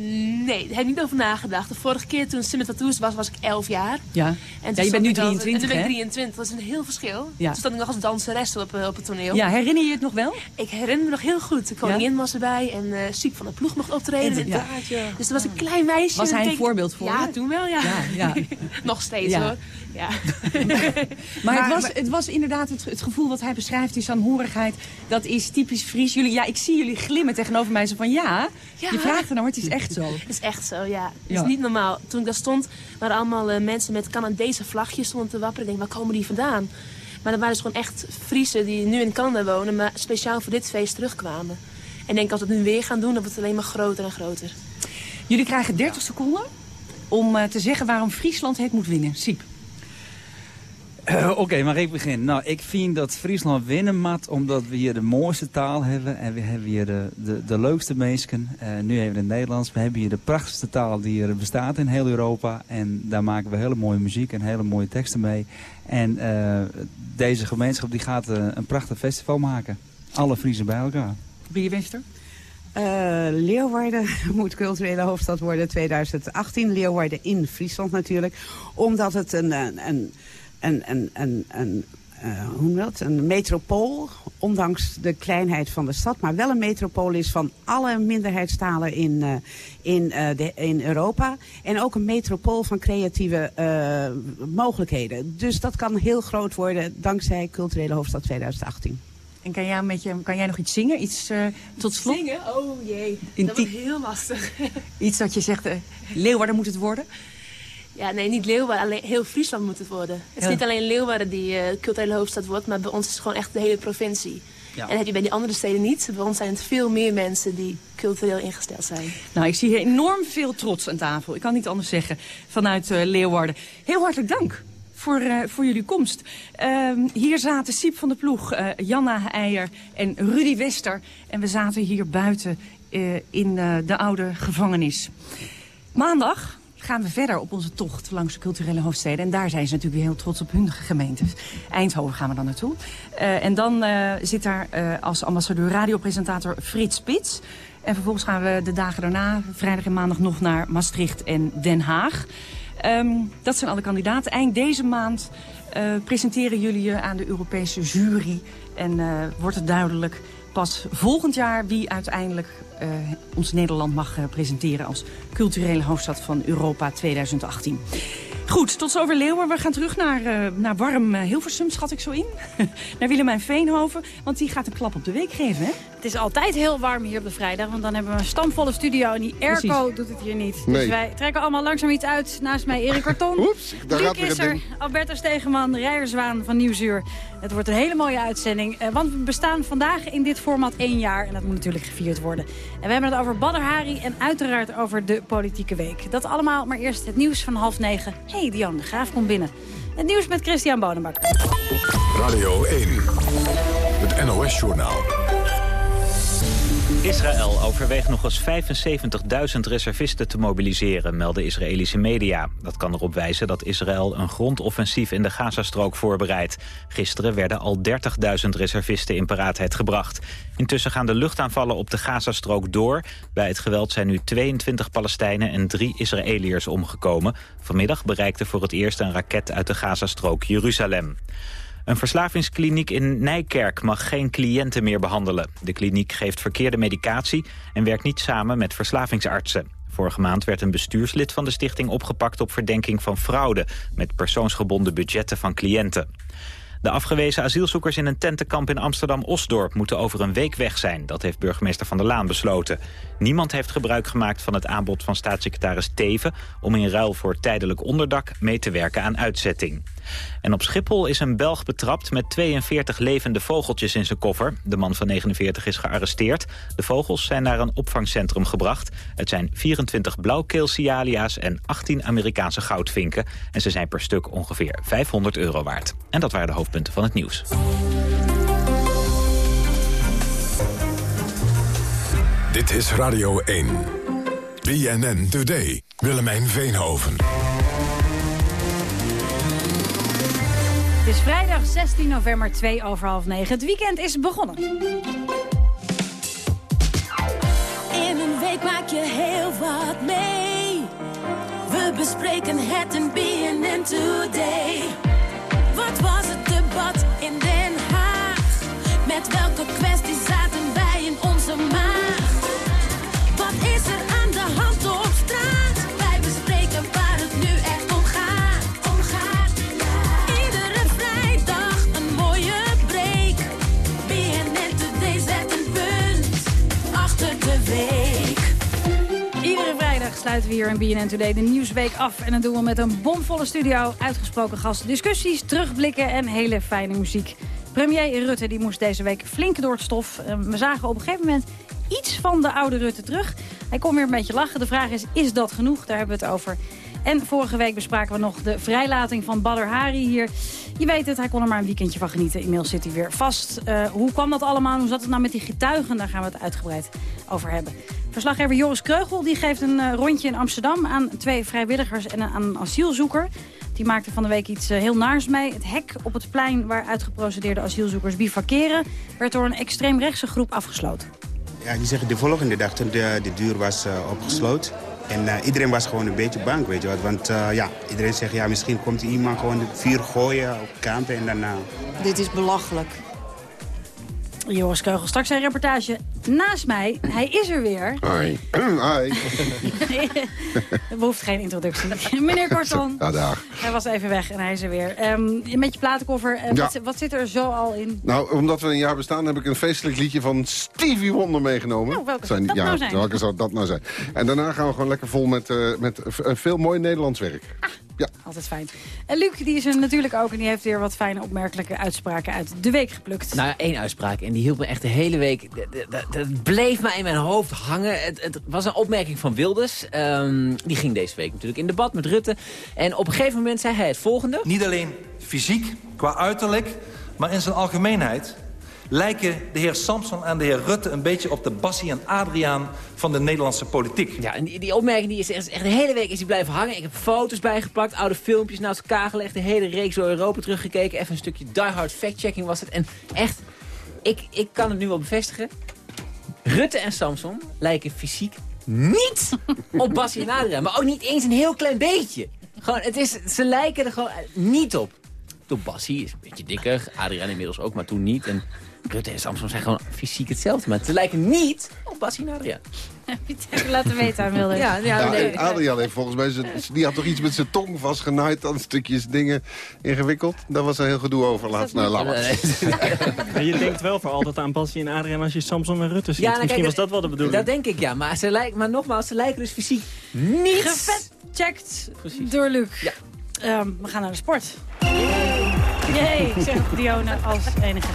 Nee, daar heb ik niet over nagedacht. De vorige keer toen Simmet Tattoos was, was ik 11 jaar. Ja, en ja je bent nu 23, En toen ben ik 23. Dat is een heel verschil. Ja. Toen stond ik nog als danseres op, op het toneel. Ja, herinner je het nog wel? Ik herinner me nog heel goed. De koningin ja? was erbij en uh, Siep van de ploeg mocht optreden. Ja. Ja. Dus dat was een klein meisje. Was hij een voorbeeld voor Ja, je? toen wel, ja. ja, nog steeds hoor. Ja. maar, maar het, was, het was inderdaad het, het gevoel wat hij beschrijft, die saamhorigheid. Dat is typisch Fries. Jullie, ja, ik zie jullie glimmen tegenover mij. Zo van ja, je vraagt er nou, maar het is echt zo. Het is echt zo, ja. Het is niet normaal. Toen ik daar stond, waren allemaal uh, mensen met Canadese vlagjes stonden te wapperen. Ik denk, waar komen die vandaan? Maar dat waren dus gewoon echt Friesen die nu in Canada wonen, maar speciaal voor dit feest terugkwamen. En ik denk, als we het nu weer gaan doen, dan wordt het alleen maar groter en groter. Jullie krijgen 30 seconden om uh, te zeggen waarom Friesland het moet winnen. Siep. Uh, Oké, maar ik begin. Nou, ik vind dat Friesland winnen moet omdat we hier de mooiste taal hebben. En we hebben hier de, de, de leukste mensen. Uh, nu hebben we het Nederlands. We hebben hier de prachtigste taal die er bestaat in heel Europa. En daar maken we hele mooie muziek en hele mooie teksten mee. En uh, deze gemeenschap die gaat een prachtig festival maken. Alle Friesen bij elkaar. Wie wenst er? Leeuwarden moet culturele hoofdstad worden 2018. Leeuwarden in Friesland natuurlijk. Omdat het een, een, een, een, een, een uh, hoe dat? Een metropool, ondanks de kleinheid van de stad, maar wel een metropool is van alle minderheidstalen in, uh, in, uh, de, in Europa. En ook een metropool van creatieve mogelijkheden. Dus dat kan heel groot worden dankzij culturele hoofdstad 2018. En kan jij, met je, kan jij nog iets zingen? Iets uh, tot slot? Zingen? Oh jee, dat wordt heel lastig. iets dat je zegt, uh, Leeuwarden moet het worden? Ja, nee, niet Leeuwarden. Alleen heel Friesland moet het worden. Het is niet alleen Leeuwarden die uh, culturele hoofdstad wordt, maar bij ons is het gewoon echt de hele provincie. Ja. En dat heb je bij die andere steden niet. Bij ons zijn het veel meer mensen die cultureel ingesteld zijn. Nou, ik zie hier enorm veel trots aan tafel. Ik kan niet anders zeggen vanuit uh, Leeuwarden. Heel hartelijk dank. Voor, uh, voor jullie komst. Uh, hier zaten Siep van de Ploeg, Janna Eijer en Rudy Wester. En we zaten hier buiten in de oude gevangenis. Maandag gaan we verder op onze tocht langs de culturele hoofdsteden. En daar zijn ze natuurlijk weer heel trots op hun gemeentes. Eindhoven gaan we dan naartoe. Uh, en dan uh, zit daar uh, als ambassadeur radiopresentator Frits Spits. En vervolgens gaan we de dagen daarna, vrijdag en maandag, nog naar Maastricht en Den Haag. Um, dat zijn alle kandidaten. Eind deze maand presenteren jullie je aan de Europese jury. En wordt het duidelijk pas volgend jaar wie uiteindelijk uh, ons Nederland mag uh, presenteren... als culturele hoofdstad van Europa 2018. Goed, tot zover Leeuwen. We gaan terug naar, uh, naar warm Hilversum, schat ik zo in. naar Willemijn Veenhoven, want die gaat een klap op de week geven, hè? Het is altijd heel warm hier op de vrijdag, want dan hebben we een stamvolle studio... en die airco doet het hier niet. Dus Nee. Dus wij trekken allemaal langzaam iets uit. Naast mij Erik Karton, Oeps, daar Luc gaat er, ding. Alberto Stegeman, Rijerswaan van Nieuwsuur. Het wordt een hele mooie uitzending, eh, want we bestaan vandaag in dit format één jaar... en dat moet natuurlijk gevierd worden. En we hebben het over Badr en uiteraard over de politieke week. Dat allemaal, maar eerst het nieuws van half negen. Hé, hey, Dion de Graaf komt binnen. Het nieuws met Christian Bonenbakker. Radio 1, het NOS-journaal. Israël overweegt nog eens 75.000 reservisten te mobiliseren, melden Israëlische media. Dat kan erop wijzen dat Israël een grondoffensief in de Gazastrook voorbereidt. Gisteren werden al 30.000 reservisten in paraatheid gebracht. Intussen gaan de luchtaanvallen op de Gazastrook door. Bij het geweld zijn nu 22 Palestijnen en drie Israëliërs omgekomen. Vanmiddag bereikte voor het eerst een raket uit de Gazastrook Jeruzalem. Een verslavingskliniek in Nijkerk mag geen cliënten meer behandelen. De kliniek geeft verkeerde medicatie en werkt niet samen met verslavingsartsen. Vorige maand werd een bestuurslid van de stichting opgepakt op verdenking van fraude... met persoonsgebonden budgetten van cliënten. De afgewezen asielzoekers in een tentenkamp in Amsterdam-Osdorp moeten over een week weg zijn. Dat heeft burgemeester Van der Laan besloten. Niemand heeft gebruik gemaakt van het aanbod van staatssecretaris Teven... om in ruil voor tijdelijk onderdak mee te werken aan uitzetting. En op Schiphol is een Belg betrapt met 42 levende vogeltjes in zijn koffer. De man van 49 is gearresteerd. De vogels zijn naar een opvangcentrum gebracht. Het zijn 24 blauwkeelsialia's en 18 Amerikaanse goudvinken. En ze zijn per stuk ongeveer 500 euro waard. En dat waren de hoofdpunten van het nieuws. Dit is Radio 1. BNN Today. Willemijn Veenhoven. Het is vrijdag 16 november, 2 over half 9. Het weekend is begonnen. In een week maak je heel wat mee. We bespreken het in BNN Today. Wat was het debat in Den we hier in BNN Today de Nieuwsweek af. En dat doen we met een bomvolle studio, uitgesproken gasten, discussies, terugblikken en hele fijne muziek. Premier Rutte die moest deze week flink door het stof. Eh, We zagen op een gegeven moment iets van de oude Rutte terug. Hij kon weer een beetje lachen. De vraag is, is dat genoeg? Daar hebben we het over. En vorige week bespraken we nog de vrijlating van Badr Hari hier. Je weet het, hij kon er maar een weekendje van genieten. Inmiddels zit hij weer vast. Eh, hoe kwam dat allemaal? Hoe zat het nou met die getuigen? Daar gaan we het uitgebreid over hebben. Verslaggever Joris Kreugel die geeft een eh, rondje in Amsterdam... aan twee vrijwilligers en aan een asielzoeker. Die maakte van de week iets eh, heel naars mee. Het hek op het plein waar uitgeprocedeerde asielzoekers bivakeren... werd door een extreemrechtse groep afgesloten. Ja, die zeggen de volgende dag toen de, de deur was uh, opgesloten. En uh, iedereen was gewoon een beetje bang, weet je wat. Want uh, ja, iedereen zegt, ja, misschien komt iemand gewoon het vuur gooien op kampen en daarna... Dit is belachelijk. Joris Keugel, straks zijn reportage naast mij. Hij is er weer. Hoi. Hoi. We hoeft geen introductie. Meneer Korton. Ja, dag. Hij was even weg en hij is er weer. Um, met je platenkoffer, uh, Ja. wat, wat zit er zo al in? Nou, omdat we een jaar bestaan, heb ik een feestelijk liedje van Stevie Wonder meegenomen. Nou, welke zou dat ja, nou zijn? welke zou dat nou zijn? En daarna gaan we gewoon lekker vol met, eh, met eh, veel mooi Nederlands werk. Ja. Altijd fijn. En Luc, die is er natuurlijk ook en die heeft weer wat fijne opmerkelijke uitspraken uit de week geplukt. Nou ja, één uitspraak. En die hield me echt de hele week... Dat bleef mij in mijn hoofd hangen. Het, het was een opmerking van Wilders. Ehm, die ging deze week natuurlijk in debat met Rutte. En op een gegeven moment zei hij het volgende. Niet alleen fysiek, qua uiterlijk, maar in zijn algemeenheid... lijken de heer Samson en de heer Rutte een beetje op de Bassie en Adriaan van de Nederlandse politiek. Ja, en die, die opmerking die is echt, echt de hele week is die blijven hangen. Ik heb foto's bijgeplakt, oude filmpjes naast elkaar gelegd. De hele reeks door Europa teruggekeken. Even een stukje diehard fact-checking was het. En echt, ik, ik kan het nu wel bevestigen. Rutte en Samson lijken fysiek niet op Bassie en Adriaan. Maar ook niet eens een heel klein beetje. Gewoon, het is, ze lijken er gewoon niet op. Toen Bassie is een beetje dikker, Adriaan inmiddels ook, maar toen niet. En Rutte en Samson zijn gewoon fysiek hetzelfde. Maar ze lijken niet op Bassie en Adriaan. Heb je het even laten weten aan Wilde? Ja, ja, Ja, nee. Adriaan heeft volgens mij, die had toch iets met zijn tong vastgenaaid... aan stukjes dingen ingewikkeld. Daar was een heel gedoe over laatst. Nou, laat maar. Maar je denkt wel voor altijd aan Bassie en Adriaan als je Samson en Rutte ziet. Ja, nou, Misschien kijk, was dat wel de bedoeling. Dat denk ik, ja. Maar, ze lijken, maar nogmaals, ze lijken dus fysiek niet... Gefetcheckt door Luc. Ja. we gaan naar de sport. Jee, zegt Dionne als enige.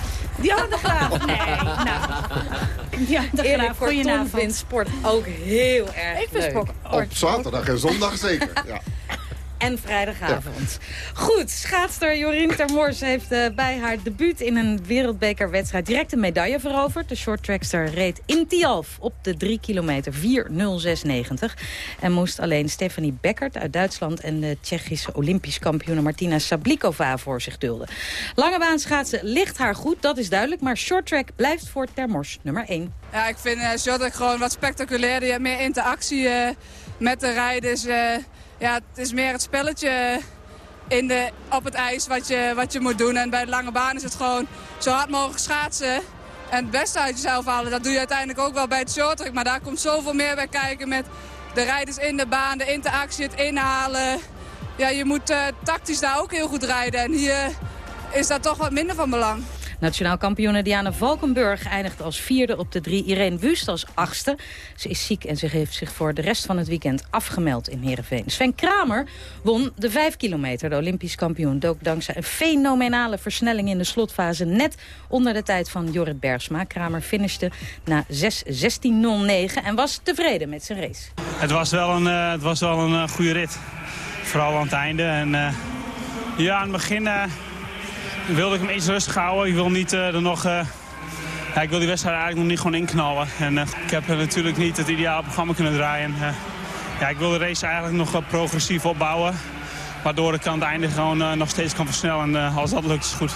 Dionne de Graaf. Nee, nou. Dionne de Erik Graaf, goedenavond. vindt sport ook heel erg Ik vind leuk. sport Op zaterdag en zondag zeker. Ja. En vrijdagavond. Goed, schaatster Jorien Termors heeft eh, bij haar debuut in een wereldbekerwedstrijd direct een medaille veroverd. De shorttrackster reed in Tialf op de 3 kilometer 4.06.90. En moest alleen Stephanie Beckert uit Duitsland en de Tsjechische Olympisch kampioene Martina Sablikova voor zich dulden. Lange baan schaatsen ligt haar goed, dat is duidelijk. Maar shorttrack blijft voor Termors nummer 1. Ja, ik vind uh, shorttrack gewoon wat spectaculairder. Je hebt meer interactie uh, met de rijders. Uh, ja, het is meer het spelletje in de, op het ijs wat je, wat je moet doen. En bij de lange baan is het gewoon zo hard mogelijk schaatsen. En het beste uit jezelf halen. Dat doe je uiteindelijk ook wel bij het shorttrack. Maar daar komt zoveel meer bij kijken met de rijders in de baan, de interactie, het inhalen. Ja, je moet uh, tactisch daar ook heel goed rijden. En hier is dat toch wat minder van belang. Nationaal kampioene Diana Valkenburg eindigt als vierde op de drie. Irene Wust als achtste. Ze is ziek en ze heeft zich voor de rest van het weekend afgemeld in Heerenveen. Sven Kramer won de vijf kilometer. De Olympisch kampioen dook dankzij een fenomenale versnelling in de slotfase... net onder de tijd van Jorrit Bergsma. Kramer finishte na 6.16.09 en was tevreden met zijn race. Het was wel een, uh, het was wel een uh, goede rit. Vooral aan het einde. En, uh, ja, aan het begin wilde ik hem iets rustig houden. Ik wil niet uh, er nog... Uh, ja, ik wil die wedstrijd eigenlijk nog niet gewoon inknallen. En uh, ik heb natuurlijk niet het ideale programma kunnen draaien. ja, ik wil de race eigenlijk nog progressief opbouwen. Waardoor ik aan het einde gewoon nog steeds kan versnellen. En als dat lukt is het goed.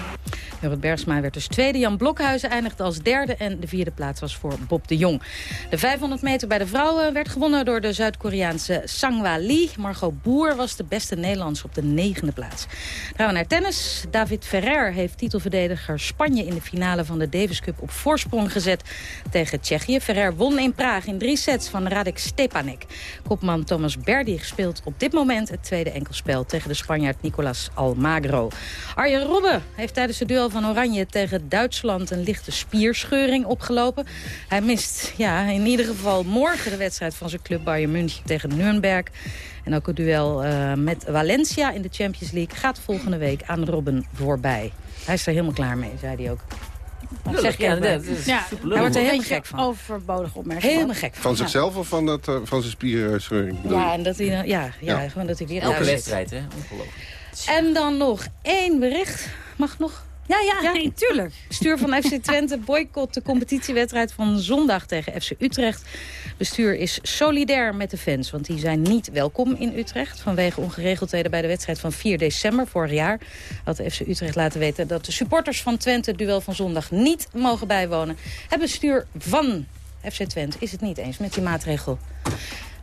Jorrit Bergsma werd dus tweede. Jan Blokhuizen eindigde als derde. En de vierde plaats was voor Bob de Jong. De 500 meter bij de vrouwen werd gewonnen door de Zuid-Koreaanse Sangwa Lee. Margot Boer was de beste Nederlands op de negende plaats. Dan gaan we naar tennis. David Ferrer heeft titelverdediger Spanje in de finale van de Davis Cup op voorsprong gezet tegen Tsjechië. Ferrer won in Praag in drie sets van Radek Stepanek. Kopman Thomas Berdy speelt op dit moment het tweede enkelspel tegen de Spanjaard Nicolas Almagro. Arjen Robben heeft tijdens de duel van Oranje tegen Duitsland een lichte spierscheuring opgelopen. Hij mist ja, in ieder geval morgen de wedstrijd van zijn club Bayern München tegen Nuremberg. En ook het duel uh, met Valencia in de Champions League gaat volgende week aan Robben voorbij. Hij is er helemaal klaar mee, zei hij ook. Lullig, zeg ja, dat is ja, super hij wordt er helemaal gek van. Overbodig opmerking. Helemaal gek van. Van zichzelf of van, dat, uh, van zijn spierscheuring? Ja, en dat hij, ja, ja, Ja. gewoon dat hij weer Elke wedstrijd, hè? Ongelooflijk. En dan nog één bericht. Mag nog? Ja, ja, nee, tuurlijk. Bestuur van FC Twente boycott de competitiewedstrijd van zondag tegen FC Utrecht. Bestuur is solidair met de fans, want die zijn niet welkom in Utrecht. Vanwege ongeregeldheden bij de wedstrijd van 4 december vorig jaar... had de FC Utrecht laten weten dat de supporters van Twente... het duel van zondag niet mogen bijwonen. Het bestuur van FC Twente is het niet eens met die maatregel.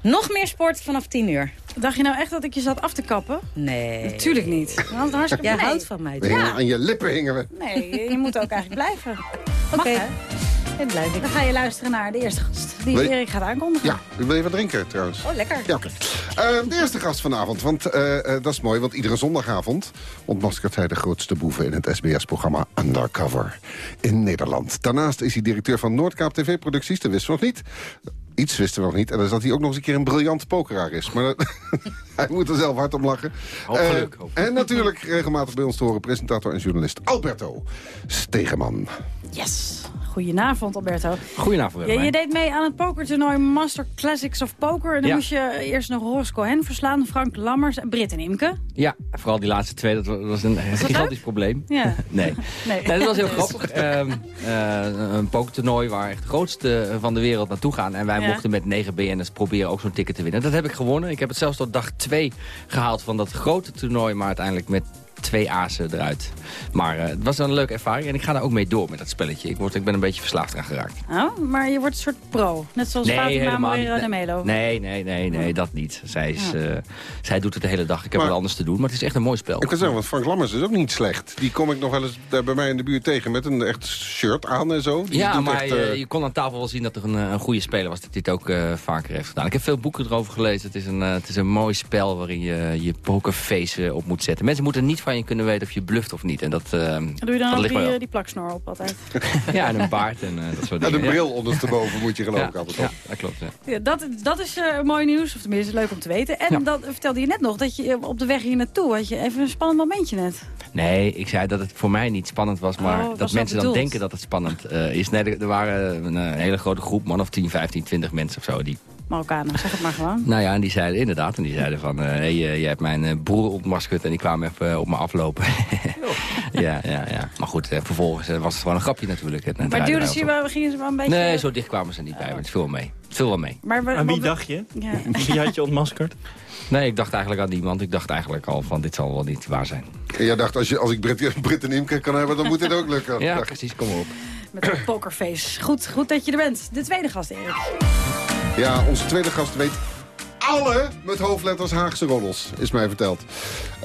Nog meer sport vanaf 10 uur. Dacht je nou echt dat ik je zat af te kappen? Nee. Natuurlijk niet. Want hartstikke Jij nee. houdt van mij. Hingen Aan je lippen hingen we. Nee, je moet ook eigenlijk blijven. Oké. Mag, hè? En blijf ik. Dan ga je luisteren naar de eerste gast die je- Erik gaat aankondigen. Ja, wil je wat drinken trouwens? Oh, lekker. Ja, oké. Eh, de eerste gast vanavond, want eh, eh, dat is mooi, want iedere zondagavond ontmaskert hij de grootste boeven in het SBS-programma Undercover in Nederland. Daarnaast is hij directeur van Noordkaap TV-producties, dat wisten we nog niet. Iets wisten we nog niet. En dat is dat hij ook nog eens een keer een briljant pokeraar is. Maar dat- hij moet er zelf hard om lachen. Eh, geluk, en natuurlijk regelmatig bij ons te horen presentator en journalist Alberto Stegeman. Yes. Goedenavond, Alberto. Goedenavond, Ja, je deed mee aan het pokertoernooi Master Classics of Poker. En dan Ja. moest je eerst nog Horace Cohen verslaan, Frank Lammers, Britt en Imke. Ja, vooral die laatste twee, dat wa- was een gigantisch probleem. Ja. Nee. Nee. Nee, dat was heel grappig. Ehm, eh, een pokertoernooi waar echt de grootste van de wereld naartoe gaan. En wij Ja. mochten met negen BN'ers proberen ook zo'n ticket te winnen. Dat heb ik gewonnen. Ik heb het zelfs tot dag twee gehaald van dat grote toernooi. Maar uiteindelijk met twee azen eruit. Maar eh, het was wel een leuke ervaring en ik ga daar ook mee door met dat spelletje. Ik, word, ik ben een beetje verslaafd aan geraakt. Oh, maar je wordt een soort pro. Net zoals Nee, Fatima de Melo. Nee, nee, nee, nee, dat niet. Zij, is, Ja. eh, zij doet het de hele dag. Ik heb Maar- wat anders te doen, maar het is echt een mooi spel. Ik kan zeggen, want Frank Lammers is ook niet slecht. Die kom ik nog wel eens daar bij mij in de buurt tegen met een echt shirt aan en zo. Die ja, doet maar echt, je- eh, je kon aan tafel wel zien dat er een, eh, een goede speler was... dat dit ook eh, vaker heeft gedaan. Ik heb veel boeken erover gelezen. Het is een, eh, het is een mooi spel waarin je je pokerface eh, op moet zetten. Mensen moeten niet van je kunnen weten of je bluft of niet. En dat, Dan doe je dan dat ook ligt die, eh, die plaksnor op altijd. Ja, en een baard en eh, dat soort dingen. de bril ondersteboven moet je geloof ik altijd op. Ja, dat klopt. Ja. Ja, dat, dat is eh, mooi nieuws, of tenminste leuk om te weten. En dat vertelde je net nog, dat je op de weg hier naartoe had je even een spannend momentje net. Nee, ik zei dat het voor mij niet spannend was, maar Oh, dat mensen dan denken dat het spannend eh, is. Nee, er, er waren een, hele grote groep, man of 10, 15, 20 mensen of zo. Die, Marokkanen, zeg het maar gewoon. nou ja, en die zeiden inderdaad, en die zeiden van, hé, hey, eh, jij hebt mijn eh, broer ontmaskerd en die kwamen even eh, op me aflopen. ja, ja, ja. Maar goed, eh, vervolgens eh, was het gewoon een grapje natuurlijk. Het, Maar duwden ze je wel, gingen ze wel een beetje... Nee, zo dicht kwamen ze niet bij, maar het viel wel mee. Het viel wel mee. Maar, we- Aan wie dacht je? Ja. Wie had je ontmaskerd? Nee, ik dacht eigenlijk aan niemand. Ik dacht eigenlijk al van, dit zal wel niet waar zijn. En jij dacht, als, je, als ik Brit, Brit en Imke kan hebben, dan moet dit ook lukken. Ja, Dacht- precies, kom op. Met een pokerface. Goed, goed dat je er bent. De tweede gast, Erik. Ja, onze tweede gast weet alle met hoofdletters Haagse roddels, is mij verteld.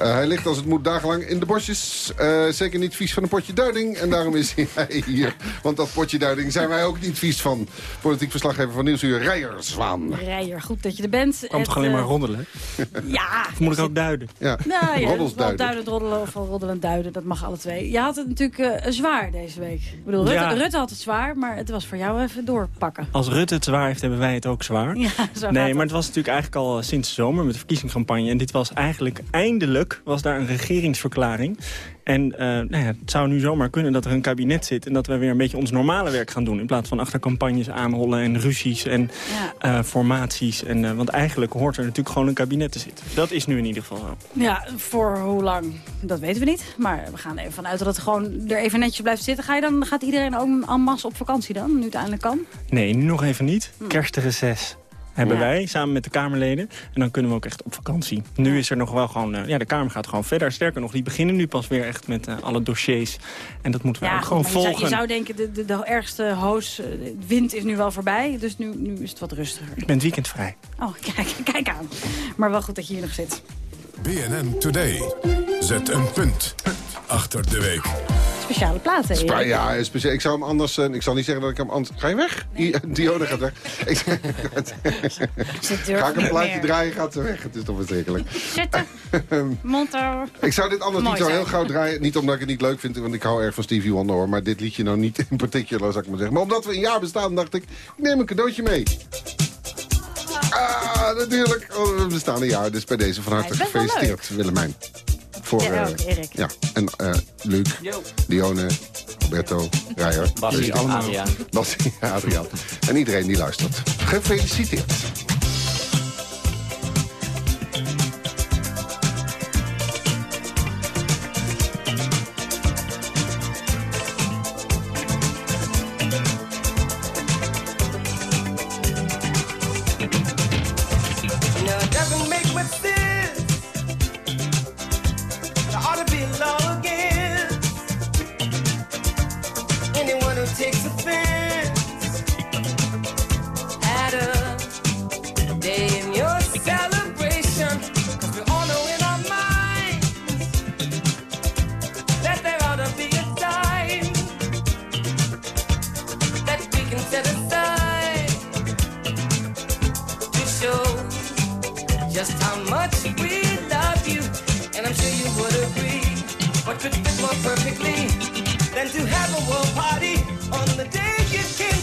Eh, hij ligt als het moet dagenlang in de bosjes. Eh, zeker niet vies van een potje duiding. En daarom is hij hier. Want dat potje duiding zijn wij ook niet vies van. Politiek verslaggever van Nieuwsuur, Rijer Zwaan. Rijer, goed dat je er bent. Het, toch alleen maar eh, roddelen? Ja. Of moet ik ook duiden? Ja, Nou ja, roddels duiden. duidend roddelen of wel roddelend duiden, dat mag alle twee. Je had het natuurlijk eh, zwaar deze week. Ik bedoel, Rutte, Ja. Rutte had het zwaar, maar het was voor jou even doorpakken. Als Rutte het zwaar heeft, hebben wij het ook zwaar. Ja, zo nee, maar het was natuurlijk eigenlijk al sinds de zomer met de verkiezingscampagne. En dit was eigenlijk, eindelijk was daar een regeringsverklaring. En eh, nou ja, het zou nu zomaar kunnen dat er een kabinet zit... en dat we weer een beetje ons normale werk gaan doen... in plaats van achter campagnes aanhollen en ruzies en eh, formaties. En, eh, want eigenlijk hoort er natuurlijk gewoon een kabinet te zitten. Dat is nu in ieder geval zo. Ja, voor hoe lang, dat weten we niet. Maar we gaan even vanuit dat het gewoon er even netjes blijft zitten. Ga je dan, gaat iedereen ook en masse op vakantie dan, nu het eindelijk kan? Nee, nu nog even niet. Kerstreces hebben Ja. wij samen met de Kamerleden. En dan kunnen we ook echt op vakantie. Nu is er nog wel gewoon... eh, ja, de Kamer gaat gewoon verder. Sterker nog, die beginnen nu pas weer echt met eh, alle dossiers. En dat moeten we Ja, ook goed, gewoon maar je zou, volgen. je zou denken, de, de, de ergste hoos, eh, de wind is nu wel voorbij. Dus nu, nu is het wat rustiger. Ik ben het weekend vrij. Oh, kijk, kijk aan. Maar wel goed dat je hier nog zit. BNN Today. Zet een punt achter de week. Speciale platen, Spa- ja, speciaal. Ik zou hem anders... eh, ik zal niet zeggen dat ik hem anders... Ga je weg? Dione gaat weg. Ga ik een plaatje meer. draaien, gaat ze weg. Het is toch verschrikkelijk. Zitten, houden. Ik zou dit anders Mooi niet zo heel gauw draaien. Niet omdat ik het niet leuk vind, want ik hou erg van Stevie Wonder hoor. Maar dit liedje nou niet in particular, zou ik maar zeggen. Maar omdat we een jaar bestaan, dacht ik, ik neem een cadeautje mee. Ah, natuurlijk. Oh, we bestaan een jaar, dus bij deze van harte gefeliciteerd, Willemijn. Voor, Ja, eh, ook, Erik. ja, en eh Luc, Dione, Roberto, Rijer. Bassie, Dus- Adriaan. Bassie, Adriaan. En iedereen die luistert. Gefeliciteerd. Just how much we love you. And I'm sure you would agree. What could fit more perfectly than to have a world party on the day you came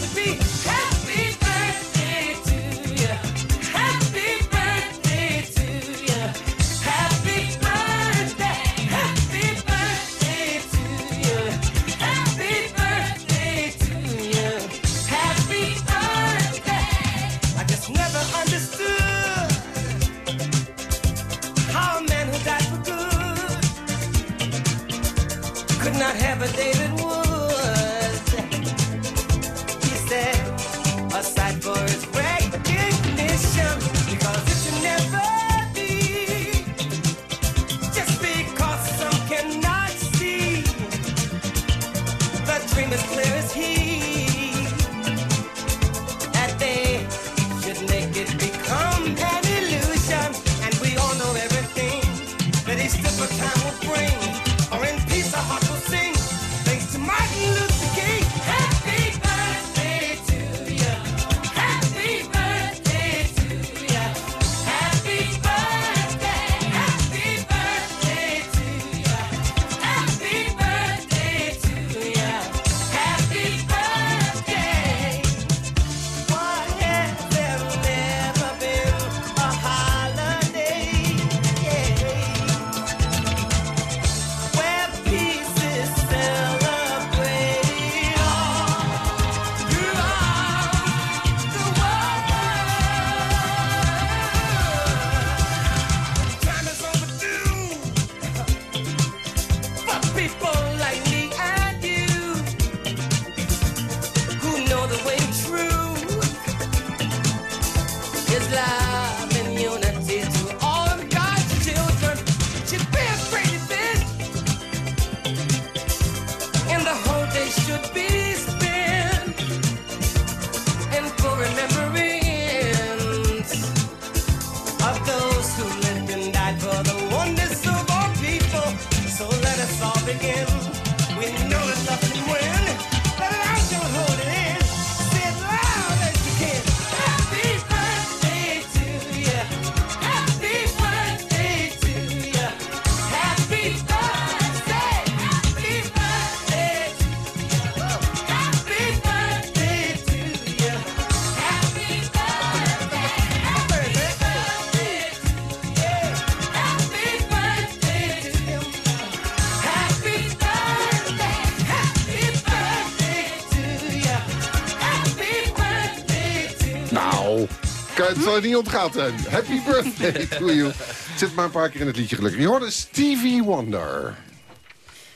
het je niet ontgaan zijn. Happy birthday to you. Zit maar een paar keer in het liedje gelukkig. Je hoorde Stevie Wonder.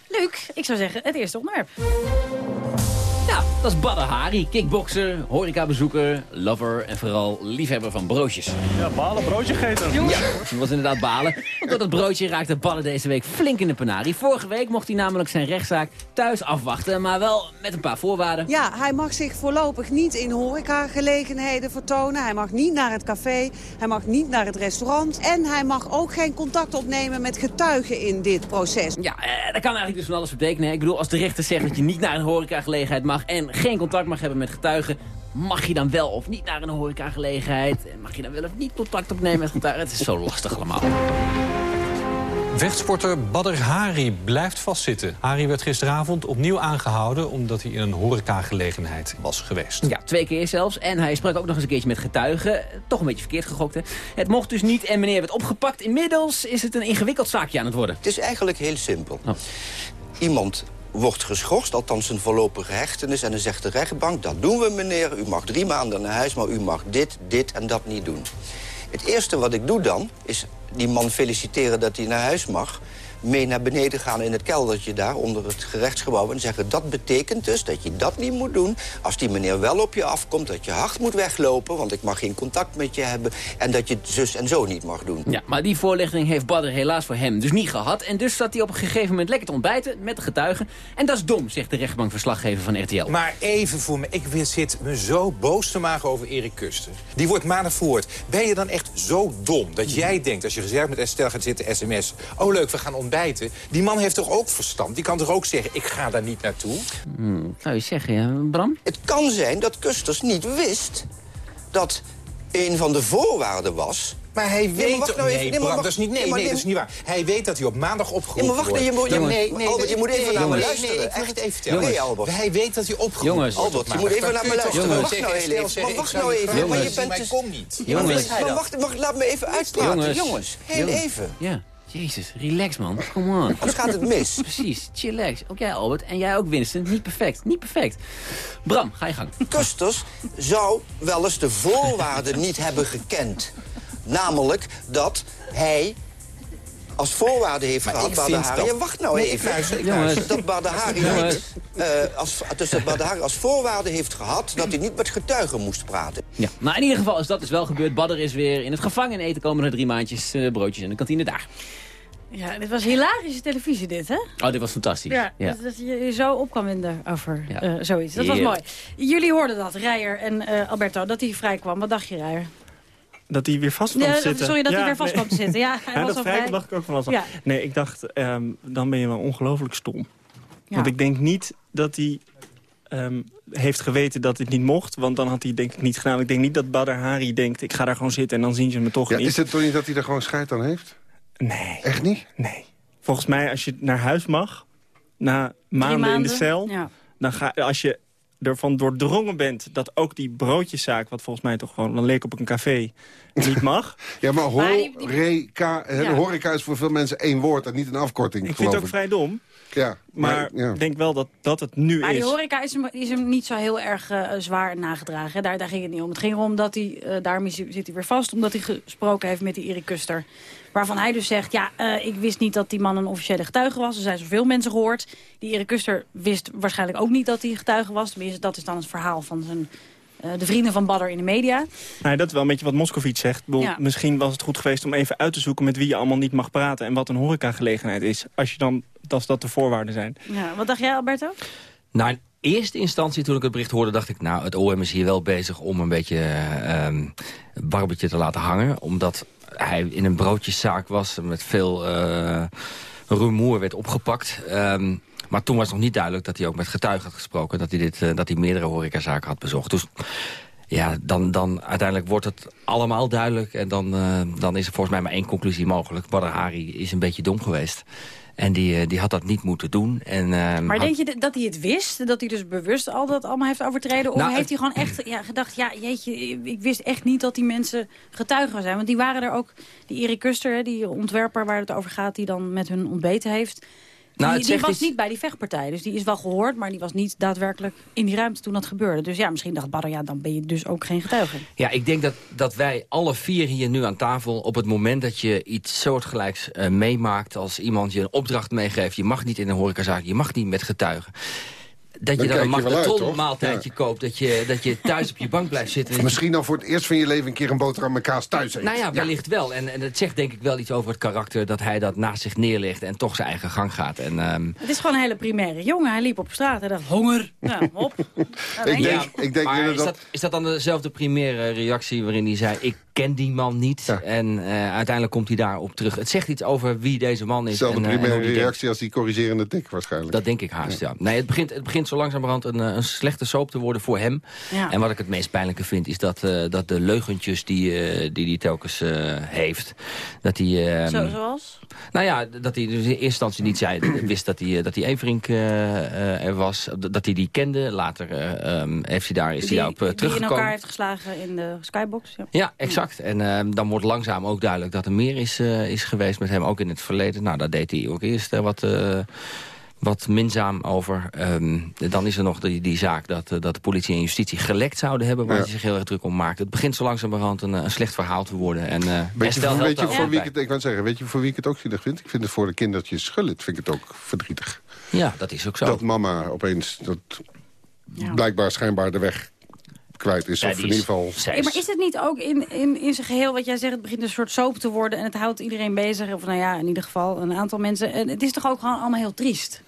Luc, ik zou zeggen het eerste onderwerp. Ja, dat is Badr Hari, kickbokser, horecabezoeker, lover en vooral liefhebber van broodjes. Ja, balen, broodje gegeten. Ja, dat was inderdaad balen. Dat broodje raakte Badr deze week flink in de penarie. Vorige week mocht hij namelijk zijn rechtszaak thuis afwachten, maar wel met een paar voorwaarden. Ja, hij mag zich voorlopig niet in horecagelegenheden vertonen. Hij mag niet naar het café, hij mag niet naar het restaurant. En hij mag ook geen contact opnemen met getuigen in dit proces. Ja, eh, dat kan eigenlijk dus van alles betekenen. Ik bedoel, als de rechter zegt dat je niet naar een horecagelegenheid mag en geen contact mag hebben met getuigen, mag je dan wel of niet naar een horecagelegenheid? En mag je dan wel of niet contact opnemen met getuigen? Het is zo lastig allemaal. Vechtsporter Badr Hari blijft vastzitten. Hari werd gisteravond opnieuw aangehouden... omdat hij in een horecagelegenheid was geweest. Ja, twee keer zelfs. En hij sprak ook nog eens een keertje met getuigen. Toch een beetje verkeerd gegokt, hè? Het mocht dus niet en meneer werd opgepakt. Inmiddels is het een ingewikkeld zaakje aan het worden. Het is eigenlijk heel simpel. Iemand wordt geschorst, althans een voorlopige hechtenis... en dan zegt de rechtbank, dat doen we meneer. U mag drie maanden naar huis, maar u mag dit, dit en dat niet doen. Het eerste wat ik doe dan, is die man feliciteren dat hij naar huis mag... mee naar beneden gaan in het keldertje daar onder het gerechtsgebouw... en zeggen, dat betekent dus dat je dat niet moet doen. Als die meneer wel op je afkomt, dat je hard moet weglopen... want ik mag geen contact met je hebben... en dat je het zus en zo niet mag doen. Ja, maar die voorlichting heeft Badr helaas voor hem dus niet gehad. En dus zat hij op een gegeven moment lekker te ontbijten met de getuigen. En dat is dom, zegt de rechtbankverslaggever van RTL. Maar even voor me, ik zit me zo boos te maken over Erik Kuster. Die wordt maandag voort. Ben je dan echt zo dom dat jij denkt, als je gezellig met Estelle gaat zitten sms... oh leuk, we gaan ontbijten. Die man heeft toch ook verstand? Die kan toch ook zeggen, ik ga daar niet naartoe? Hmm, zou je zeggen, ja, Bram? Het kan zijn dat Kusters niet wist dat een van de voorwaarden was... Maar hij maar weet... wacht nou even, nee, nee, maar wacht- dat is niet, nee, nee, maar nee, dat dit- is niet waar. Hij weet dat hij op maandag opgeroepen Ja, maar wacht, wordt. nee, je moet- je moet- Albert, je moet even naar me luisteren. Nee, ik het even vertellen. Nee, Albert. Hij weet dat hij opgeroepen Jongens. wordt Albert, je moet even naar me luisteren. Wacht nou even. zeggen, Maar wacht nou even. Maar je maar bent dus- kom niet. Jongens. Maar wacht, wacht, laat me even uitpraten. Jongens. Jongens, heel Jongens. even. Ja, jezus, relax man, come on. Anders gaat het mis. Precies, chillax. Ook jij Albert en jij ook Winston. Niet perfect, niet perfect. Bram, ga je gang. Kusters zou wel eens de voorwaarden niet hebben gekend. Namelijk dat hij als voorwaarde heeft Maar gehad, ik Badr vind Hari. dat- wacht nou Nee, ik even. luister, ik Jongens. luister. Dat niet, eh, als, dus dat als voorwaarde heeft gehad... dat hij niet met getuigen moest praten. Ja, maar in ieder geval is dat dus wel gebeurd. Badr is weer in het gevangen en eten komende drie maandjes eh, broodjes in de kantine daar. Ja, dit was hilarische televisie dit, hè? Oh, dit was fantastisch. Ja, Dat, dat je je zo op kan winden over Ja. eh, zoiets. Dat was mooi. Jullie hoorden dat, Rijer en eh, Alberto, dat hij vrij kwam. Wat dacht je, Rijer? Dat hij weer vast kwam Ja, te zitten. sorry dat hij Ja, weer vast nee. kwam te zitten. Ja, hij was dat vrij dacht ik ook van alles. Ja. Nee, ik dacht, ehm, dan ben je wel ongelooflijk stom. Ja. Want ik denk niet dat hij ehm, heeft geweten dat dit niet mocht. Want dan had hij denk ik niet gedaan. Ik denk niet dat Badr Hari denkt, ik ga daar gewoon zitten en dan zien ze me toch Ja, niet. is het toch niet dat hij er gewoon scheid aan heeft? Nee. Echt niet? Nee. Volgens mij, als je naar huis mag, na maanden, in de maanden? cel... Ja. Dan ga, als je ervan doordrongen bent dat ook die broodjeszaak... wat volgens mij toch gewoon, dan leek op een café, niet mag. Ja, maar Maar die- horeca, Ja. horeca is voor veel mensen één woord en niet een afkorting, Ik vind het ook vrij dom. Ja, Maar ja. ik denk wel dat, dat het nu Maar die is. horeca is hem, is hem niet zo heel erg eh, zwaar nagedragen. Daar, daar ging het niet om. Het ging erom dat hij, is hij- zit hij weer vast... omdat hij gesproken heeft met die Erik Kuster. Waarvan hij dus zegt, ja, eh, ik wist niet dat die man een officiële getuige was. Er zijn zoveel mensen gehoord. Die Erik Kuster wist waarschijnlijk ook niet dat hij getuige was. Tenminste, dat is dan het verhaal van zijn, eh, de vrienden van Badder in de media. Nou, dat is wel een beetje wat Moscovic zegt. Ik bedoel, Ja. Misschien was het goed geweest om even uit te zoeken... met wie je allemaal niet mag praten en wat een horecagelegenheid is. Als, je dan, als dat de voorwaarden zijn. Ja, wat dacht jij, Alberto? Nou, in eerste instantie toen ik het bericht hoorde... dacht ik, nou, het OM is hier wel bezig om een beetje eh, ehm, een barbetje te laten hangen. Omdat hij in een broodjeszaak was met veel eh rumoer werd opgepakt. Ehm, maar toen was nog niet duidelijk dat hij ook met getuigen had gesproken... dat hij, dit, eh, dat hij meerdere horecazaken had bezocht. Dus ja, dan, dan uiteindelijk wordt het allemaal duidelijk... en dan, eh, dan is er volgens mij maar één conclusie mogelijk. Badr Hari is een beetje dom geweest. En die, eh, die had dat niet moeten doen. En, ehm, Maar had- denk je dat- hij het wist? Dat hij dus bewust al dat allemaal heeft overtreden? Of Nou, heeft hij gewoon echt ja, gedacht... ja, jeetje, ik wist echt niet dat die mensen getuigen zijn. Want die waren er ook... Die Erik Kuster, die ontwerper waar het over gaat... die dan met hun ontbeten heeft... Nou, die was iets- niet bij die vechtpartij. Dus die is wel gehoord, maar die was niet daadwerkelijk in die ruimte toen dat gebeurde. Dus ja, misschien dacht Badr, ja, dan ben je dus ook geen getuige. Ja, ik denk dat, dat wij alle vier hier nu aan tafel... op het moment dat je iets soortgelijks eh, meemaakt... als iemand je een opdracht meegeeft... je mag niet in een horecazaak, je mag niet met getuigen... dat Dan je dan een magnetron maaltijdje koopt... Dat je, dat je thuis op je bank blijft zitten... Misschien dan voor het eerst van je leven een keer een boterham met kaas thuis eet. Nou ja, wellicht wel. En, en het zegt denk ik wel iets over het karakter... dat hij dat naast zich neerlegt en toch zijn eigen gang gaat. En, ehm, Het is gewoon een hele primaire jongen. Hij liep op straat en dacht, honger. Nou, hop. Nou, denk ik denk maar is, dat- dat, is dat dan dezelfde primaire reactie waarin hij zei... ik ken die man niet en eh, uiteindelijk komt hij daarop terug. Het zegt iets over wie deze man is. Dezelfde en, eh, en primaire die denkt. reactie als die corrigerende tik waarschijnlijk. Dat denk ik haast, ja. Nee, het begint, het begint zo langzamerhand een, eh, een slechte soap te worden voor hem. Ja. En wat ik het meest pijnlijke vind, is dat, eh, dat de leugentjes die hij die, die telkens eh, heeft... Dat hij, Zo, ehm, zoals? nou ja, dat hij dus in eerste instantie niet zei, wist dat hij, dat hij Everink eh, eh, er was. Dat hij die kende. Later ehm, heeft hij daar, is hij Die, daarop eh, die in teruggekomen. elkaar heeft geslagen in de skybox. Ja. Ja, exact. En ehm, dan wordt langzaam ook duidelijk dat er meer is, eh, is geweest met hem, ook in het verleden. Nou, daar deed hij ook eerst eh, wat, eh, wat minzaam over. Ehm, dan is er nog die, die zaak dat, dat de politie en justitie gelekt zouden hebben... waar Ja. hij zich heel erg druk om maakt. Het begint zo langzamerhand een, een slecht verhaal te worden. En, eh Weet je, voor, weet je voor wie ik bij. het, ik zeggen, weet je voor wie ik het ook zielig vind? Ik vind het voor de kindertjes Schullit vind ik het ook verdrietig. Ja, dat is ook zo. Dat mama opeens dat blijkbaar schijnbaar de weg kwijt is. Ja, of in ieder geval... Hey, maar is het niet ook in, in, in zijn geheel wat jij zegt... het begint een soort soap te worden en het houdt iedereen bezig? Of nou ja, in ieder geval een aantal mensen. En het is toch ook gewoon allemaal heel triest?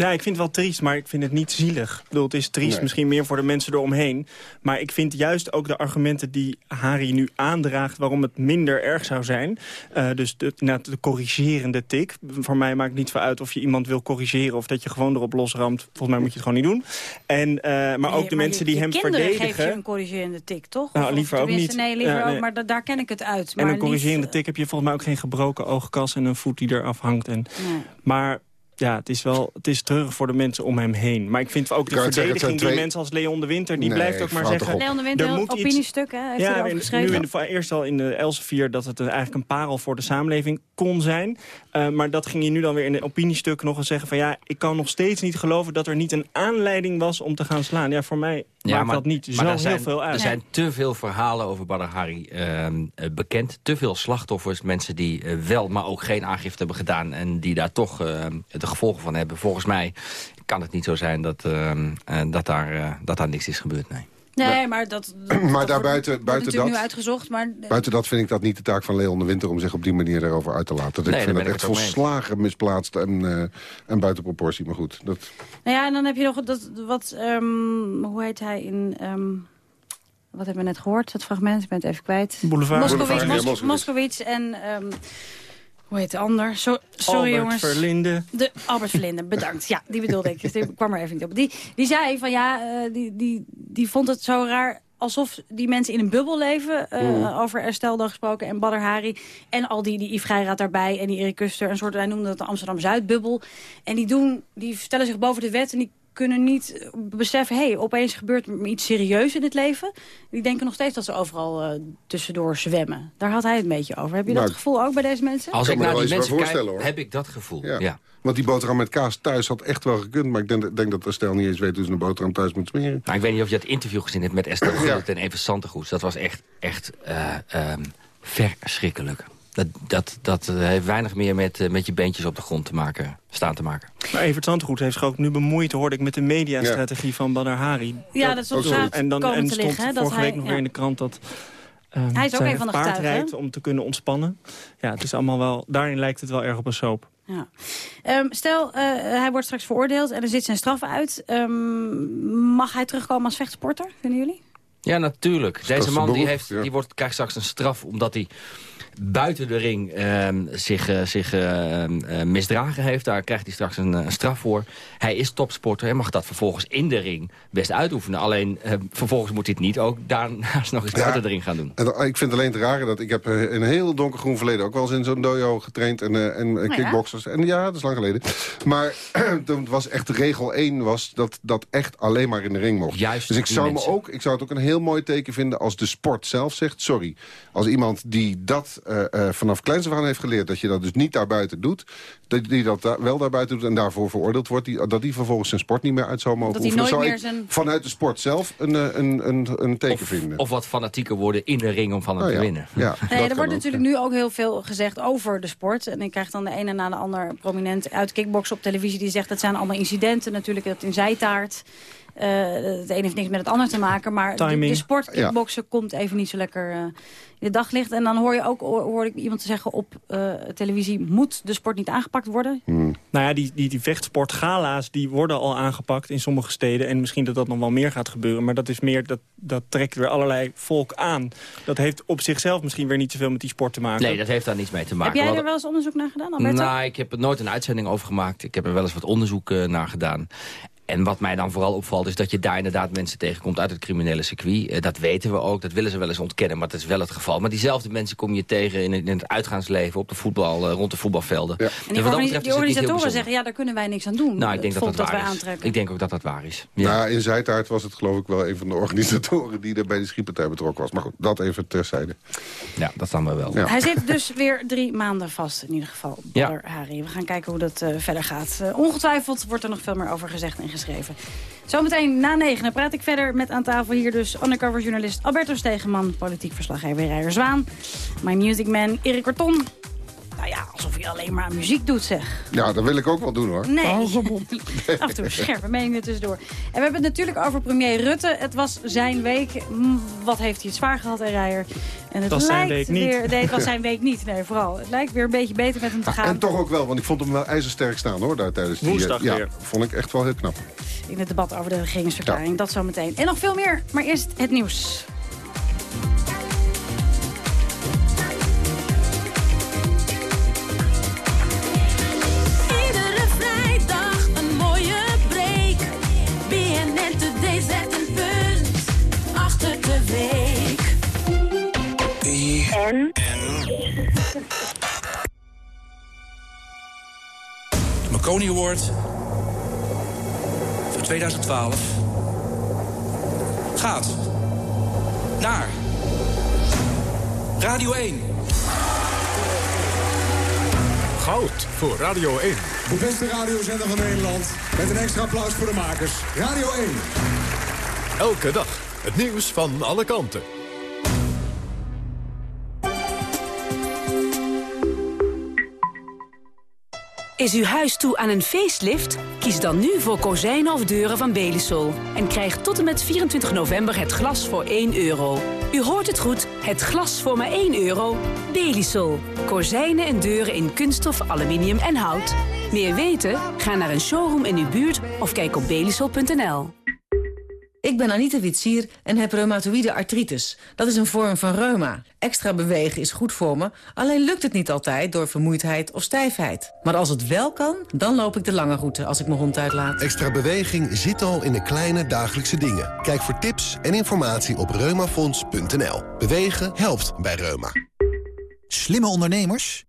Nou, ik vind het wel triest, maar ik vind het niet zielig. Ik bedoel, het is triest Nee. misschien meer voor de mensen eromheen. Maar ik vind juist ook de argumenten die Harry nu aandraagt... waarom het minder erg zou zijn. eh, dus de, inderdaad de corrigerende tik. Voor mij maakt het niet veel uit of je iemand wil corrigeren... of dat je gewoon erop losramt. Volgens mij moet je het gewoon niet doen. En, eh, maar ook de mensen je, die je hem kinderen verdedigen... geef je een corrigerende tik, toch? Nou, Of- of liever ook tenminste, niet. Nee, liever Ja, nee. ook, maar da- daar ken ik het uit. En maar een corrigerende lief- tik heb je volgens mij ook geen gebroken oogkas... en een voet die eraf hangt. En, Nee. Maar ja, het is wel het is terug voor de mensen om hem heen. Maar ik vind ook de zeggen, verdediging die mensen als Leon de Winter... die Nee, blijft ook maar zeggen... Leon de Winter, er moet iets- opiniestuk, hè? Heeft ja, en nu in de, eerst al in de Elsevier dat het eigenlijk een parel voor de samenleving kon zijn. Eh, maar dat ging je nu dan weer in de opiniestuk nog eens zeggen van... ja, ik kan nog steeds niet geloven dat er niet een aanleiding was om te gaan slaan. Ja, voor mij maakt dat niet zo er heel zijn, veel uit. Er zijn te veel verhalen over Badr Hari ehm, eh, bekend. Te veel slachtoffers, mensen die eh, wel, maar ook geen aangifte hebben gedaan... en die daar toch ehm, de gevolgen van hebben. Volgens mij kan het niet zo zijn dat, ehm, eh, dat, daar, eh, dat daar niks is gebeurd, nee. Nee, maar dat, dat Maar wordt buiten nu dat, uitgezocht. Maar buiten dat vind ik dat niet de taak van Leon de Winter... om zich op die manier daarover uit te laten. Nee, ik vind daar dat echt mee volslagen misplaatst en, eh, en buiten proportie. Maar goed, dat... Nou ja, en dan heb je nog dat, wat, ehm, hoe heet hij in, ehm, wat hebben we net gehoord, het fragment, ik ben het even kwijt. Boulevard. Moskowitz, Boulevard, ja, Mos- Moskowitz. Moskowitz en, ehm, hoe heet de ander? So- sorry Albert jongens. Verlinde. De Albert Verlinde, bedankt. Ja, die bedoelde ik. Die kwam er even niet op. Die, die zei van ja, eh, die, die, die vond het zo raar alsof die mensen in een bubbel leven. eh, Mm. Over Ersteldag gesproken en Badr Hari. En al die, die Yves Geiraat daarbij en die Erik Kuster. Een soort, hij noemde dat de Amsterdam-Zuidbubbel. En die, doen, die stellen zich boven de wet en die kunnen niet beseffen... hé, hey, opeens gebeurt er iets serieus in het leven. Die denken nog steeds dat ze overal eh, tussendoor zwemmen. Daar had hij het een beetje over. Heb je Nou, dat gevoel ook bij deze mensen? Als ik naar die mensen kijk, voorstellen, hoor. heb ik dat gevoel. Ja. Ja. Want die boterham met kaas thuis had echt wel gekund. Maar ik denk, denk dat Estelle niet eens weet hoe ze een boterham thuis moet smeren. Nou, ik weet niet of je het interview gezien hebt met Esther Gullit en Even Santegoes. Dat was echt, echt eh, ehm, verschrikkelijk. Dat, dat, dat eh, heeft weinig meer met, eh, met je beentjes op de grond te maken, staan te maken. Maar Evert Zandgoed heeft zich ook nu bemoeid, hoorde ik, met de mediastrategie van Badr Hari. Ja, dat is op straat En dan en stond liggen, vorige hij- week nog ja. weer in de krant dat... eh, Hij is ook een van de paard getuigen, rijdt om te kunnen ontspannen. Ja, het is allemaal wel, daarin lijkt het wel erg op een soap. Ja. Ehm, stel, eh, hij wordt straks veroordeeld en er zit zijn straf uit. Ehm, mag hij terugkomen als vechtsporter, vinden jullie? Ja, natuurlijk. Deze man die heeft, ja. die wordt, krijgt straks een straf omdat hij buiten de ring ehm, zich, eh, zich ehm, eh, misdragen heeft. Daar krijgt hij straks een, eh, een straf voor. Hij is topsporter en mag dat vervolgens in de ring best uitoefenen. Alleen eh, vervolgens moet hij het niet ook daarnaast nog eens Ja. buiten de ring gaan doen. En ik vind alleen het rare dat ik heb een heel donkergroen verleden... ook wel eens in zo'n dojo getraind en, en ja? kickboxers. En ja, dat is lang geleden. Maar toen was echt regel 1 was dat dat echt alleen maar in de ring mocht. Juist dus ik zou, me ook, ik zou het ook een heel mooi teken vinden als de sport zelf zegt... sorry, als iemand die dat eh, eh, vanaf kleins af aan heeft geleerd... dat je dat dus niet daarbuiten doet... dat die dat da- wel daarbuiten doet en daarvoor veroordeeld wordt... Die, dat die vervolgens zijn sport niet meer uit zou mogen Dat hij oefenen. nooit Zou meer ik zijn- vanuit de sport zelf een, eh, een, een, een teken vinden. Of wat fanatieker worden in de ring om van hem Oh te ja. winnen. Ja, Nee, er wordt natuurlijk nu ook heel veel gezegd over de sport. En ik krijg dan de ene na de ander prominent uit kickboksen op televisie... die zegt dat zijn allemaal incidenten, natuurlijk dat in zijtaart. Eh, het een heeft niks met het ander te maken. Maar de, Timing. de sport Ja. kickboksen komt even niet zo lekker eh, in het daglicht. En dan hoor je ook hoor ik iemand zeggen op eh, televisie... moet de sport niet aangepakt worden? Hmm. Nou ja, die, die, die vechtsportgala's die worden al aangepakt in sommige steden. En misschien dat dat nog wel meer gaat gebeuren. Maar dat is meer, dat, dat trekt weer allerlei volk aan. Dat heeft op zichzelf misschien weer niet zoveel met die sport te maken. Nee, dat heeft daar niets mee te maken. Heb jij er wel eens onderzoek naar gedaan, Alberto? Nou, ik heb er nooit een uitzending over gemaakt. Ik heb er wel eens wat onderzoek eh, naar gedaan. En wat mij dan vooral opvalt is dat je daar inderdaad mensen tegenkomt uit het criminele circuit. Eh, dat weten we ook, dat willen ze wel eens ontkennen, maar dat is wel het geval. Maar diezelfde mensen kom je tegen in het, in het uitgaansleven, op de voetbal, eh, rond de voetbalvelden. En die, wat dat organi- betreft die organisatoren zeggen, ja, daar kunnen wij niks aan doen. Nou, ik denk dat dat, volk waar is. aantrekken. Ik denk ook dat dat waar is. Ja. in Zijtaart was het geloof ik wel een van de organisatoren... die er bij de schietpartij betrokken was. Maar goed, dat even terzijde. Ja, dat dan wel. Ja. Hij zit dus weer drie maanden vast, in ieder geval. Ja. Badr Hari. We gaan kijken hoe dat eh, verder gaat. Ongetwijfeld wordt er nog veel meer over gezegd en Zometeen na negen praat ik verder met aan tafel hier dus undercover journalist Alberto Stegeman, politiek verslaggever Rijer Zwaan, my music man Erik Korton. Nou ja, alsof hij alleen maar muziek doet, zeg. Ja, dat wil ik ook wel doen hoor. Nee. Af en toe scherpe meningen tussendoor. En we hebben het natuurlijk over premier Rutte. Het was zijn week. Wat heeft hij het zwaar gehad, en Rijer? En het was zijn lijkt week niet. weer... Nee, het was zijn week niet. Nee, vooral. Het lijkt weer een beetje beter met hem te gaan. En toch ook wel, want ik vond hem wel ijzersterk staan hoor, daar tijdens die... eh, Woensdag ja, weer. vond ik echt wel heel knap. In het debat over de regeringsverklaring. Dat zometeen. En nog veel meer, maar eerst het nieuws. Today zet een punt achter de week. En? De Marconi Award voor 2012 gaat naar Radio 1. Goud voor Radio 1. De beste radiozender van Nederland. Met een extra applaus voor de makers. Radio 1. Elke dag het nieuws van alle kanten. Is uw huis toe aan een facelift? Kies dan nu voor kozijnen of deuren van Belisol. En krijg tot en met 24 november het glas voor 1 euro. U hoort het goed, het glas voor maar 1 euro. Belisol. Kozijnen en deuren in kunststof, aluminium en hout. Meer weten? Ga naar een showroom in uw buurt of kijk op belisol.nl. Ik ben Anita Witsier en heb reumatoïde artritis. Dat is een vorm van reuma. Extra bewegen is goed voor me, alleen lukt het niet altijd door vermoeidheid of stijfheid. Maar als het wel kan, dan loop ik de lange route als ik mijn hond uitlaat. Extra beweging zit al in de kleine dagelijkse dingen. Kijk voor tips en informatie op reumafonds.nl. Bewegen helpt bij reuma. Slimme ondernemers?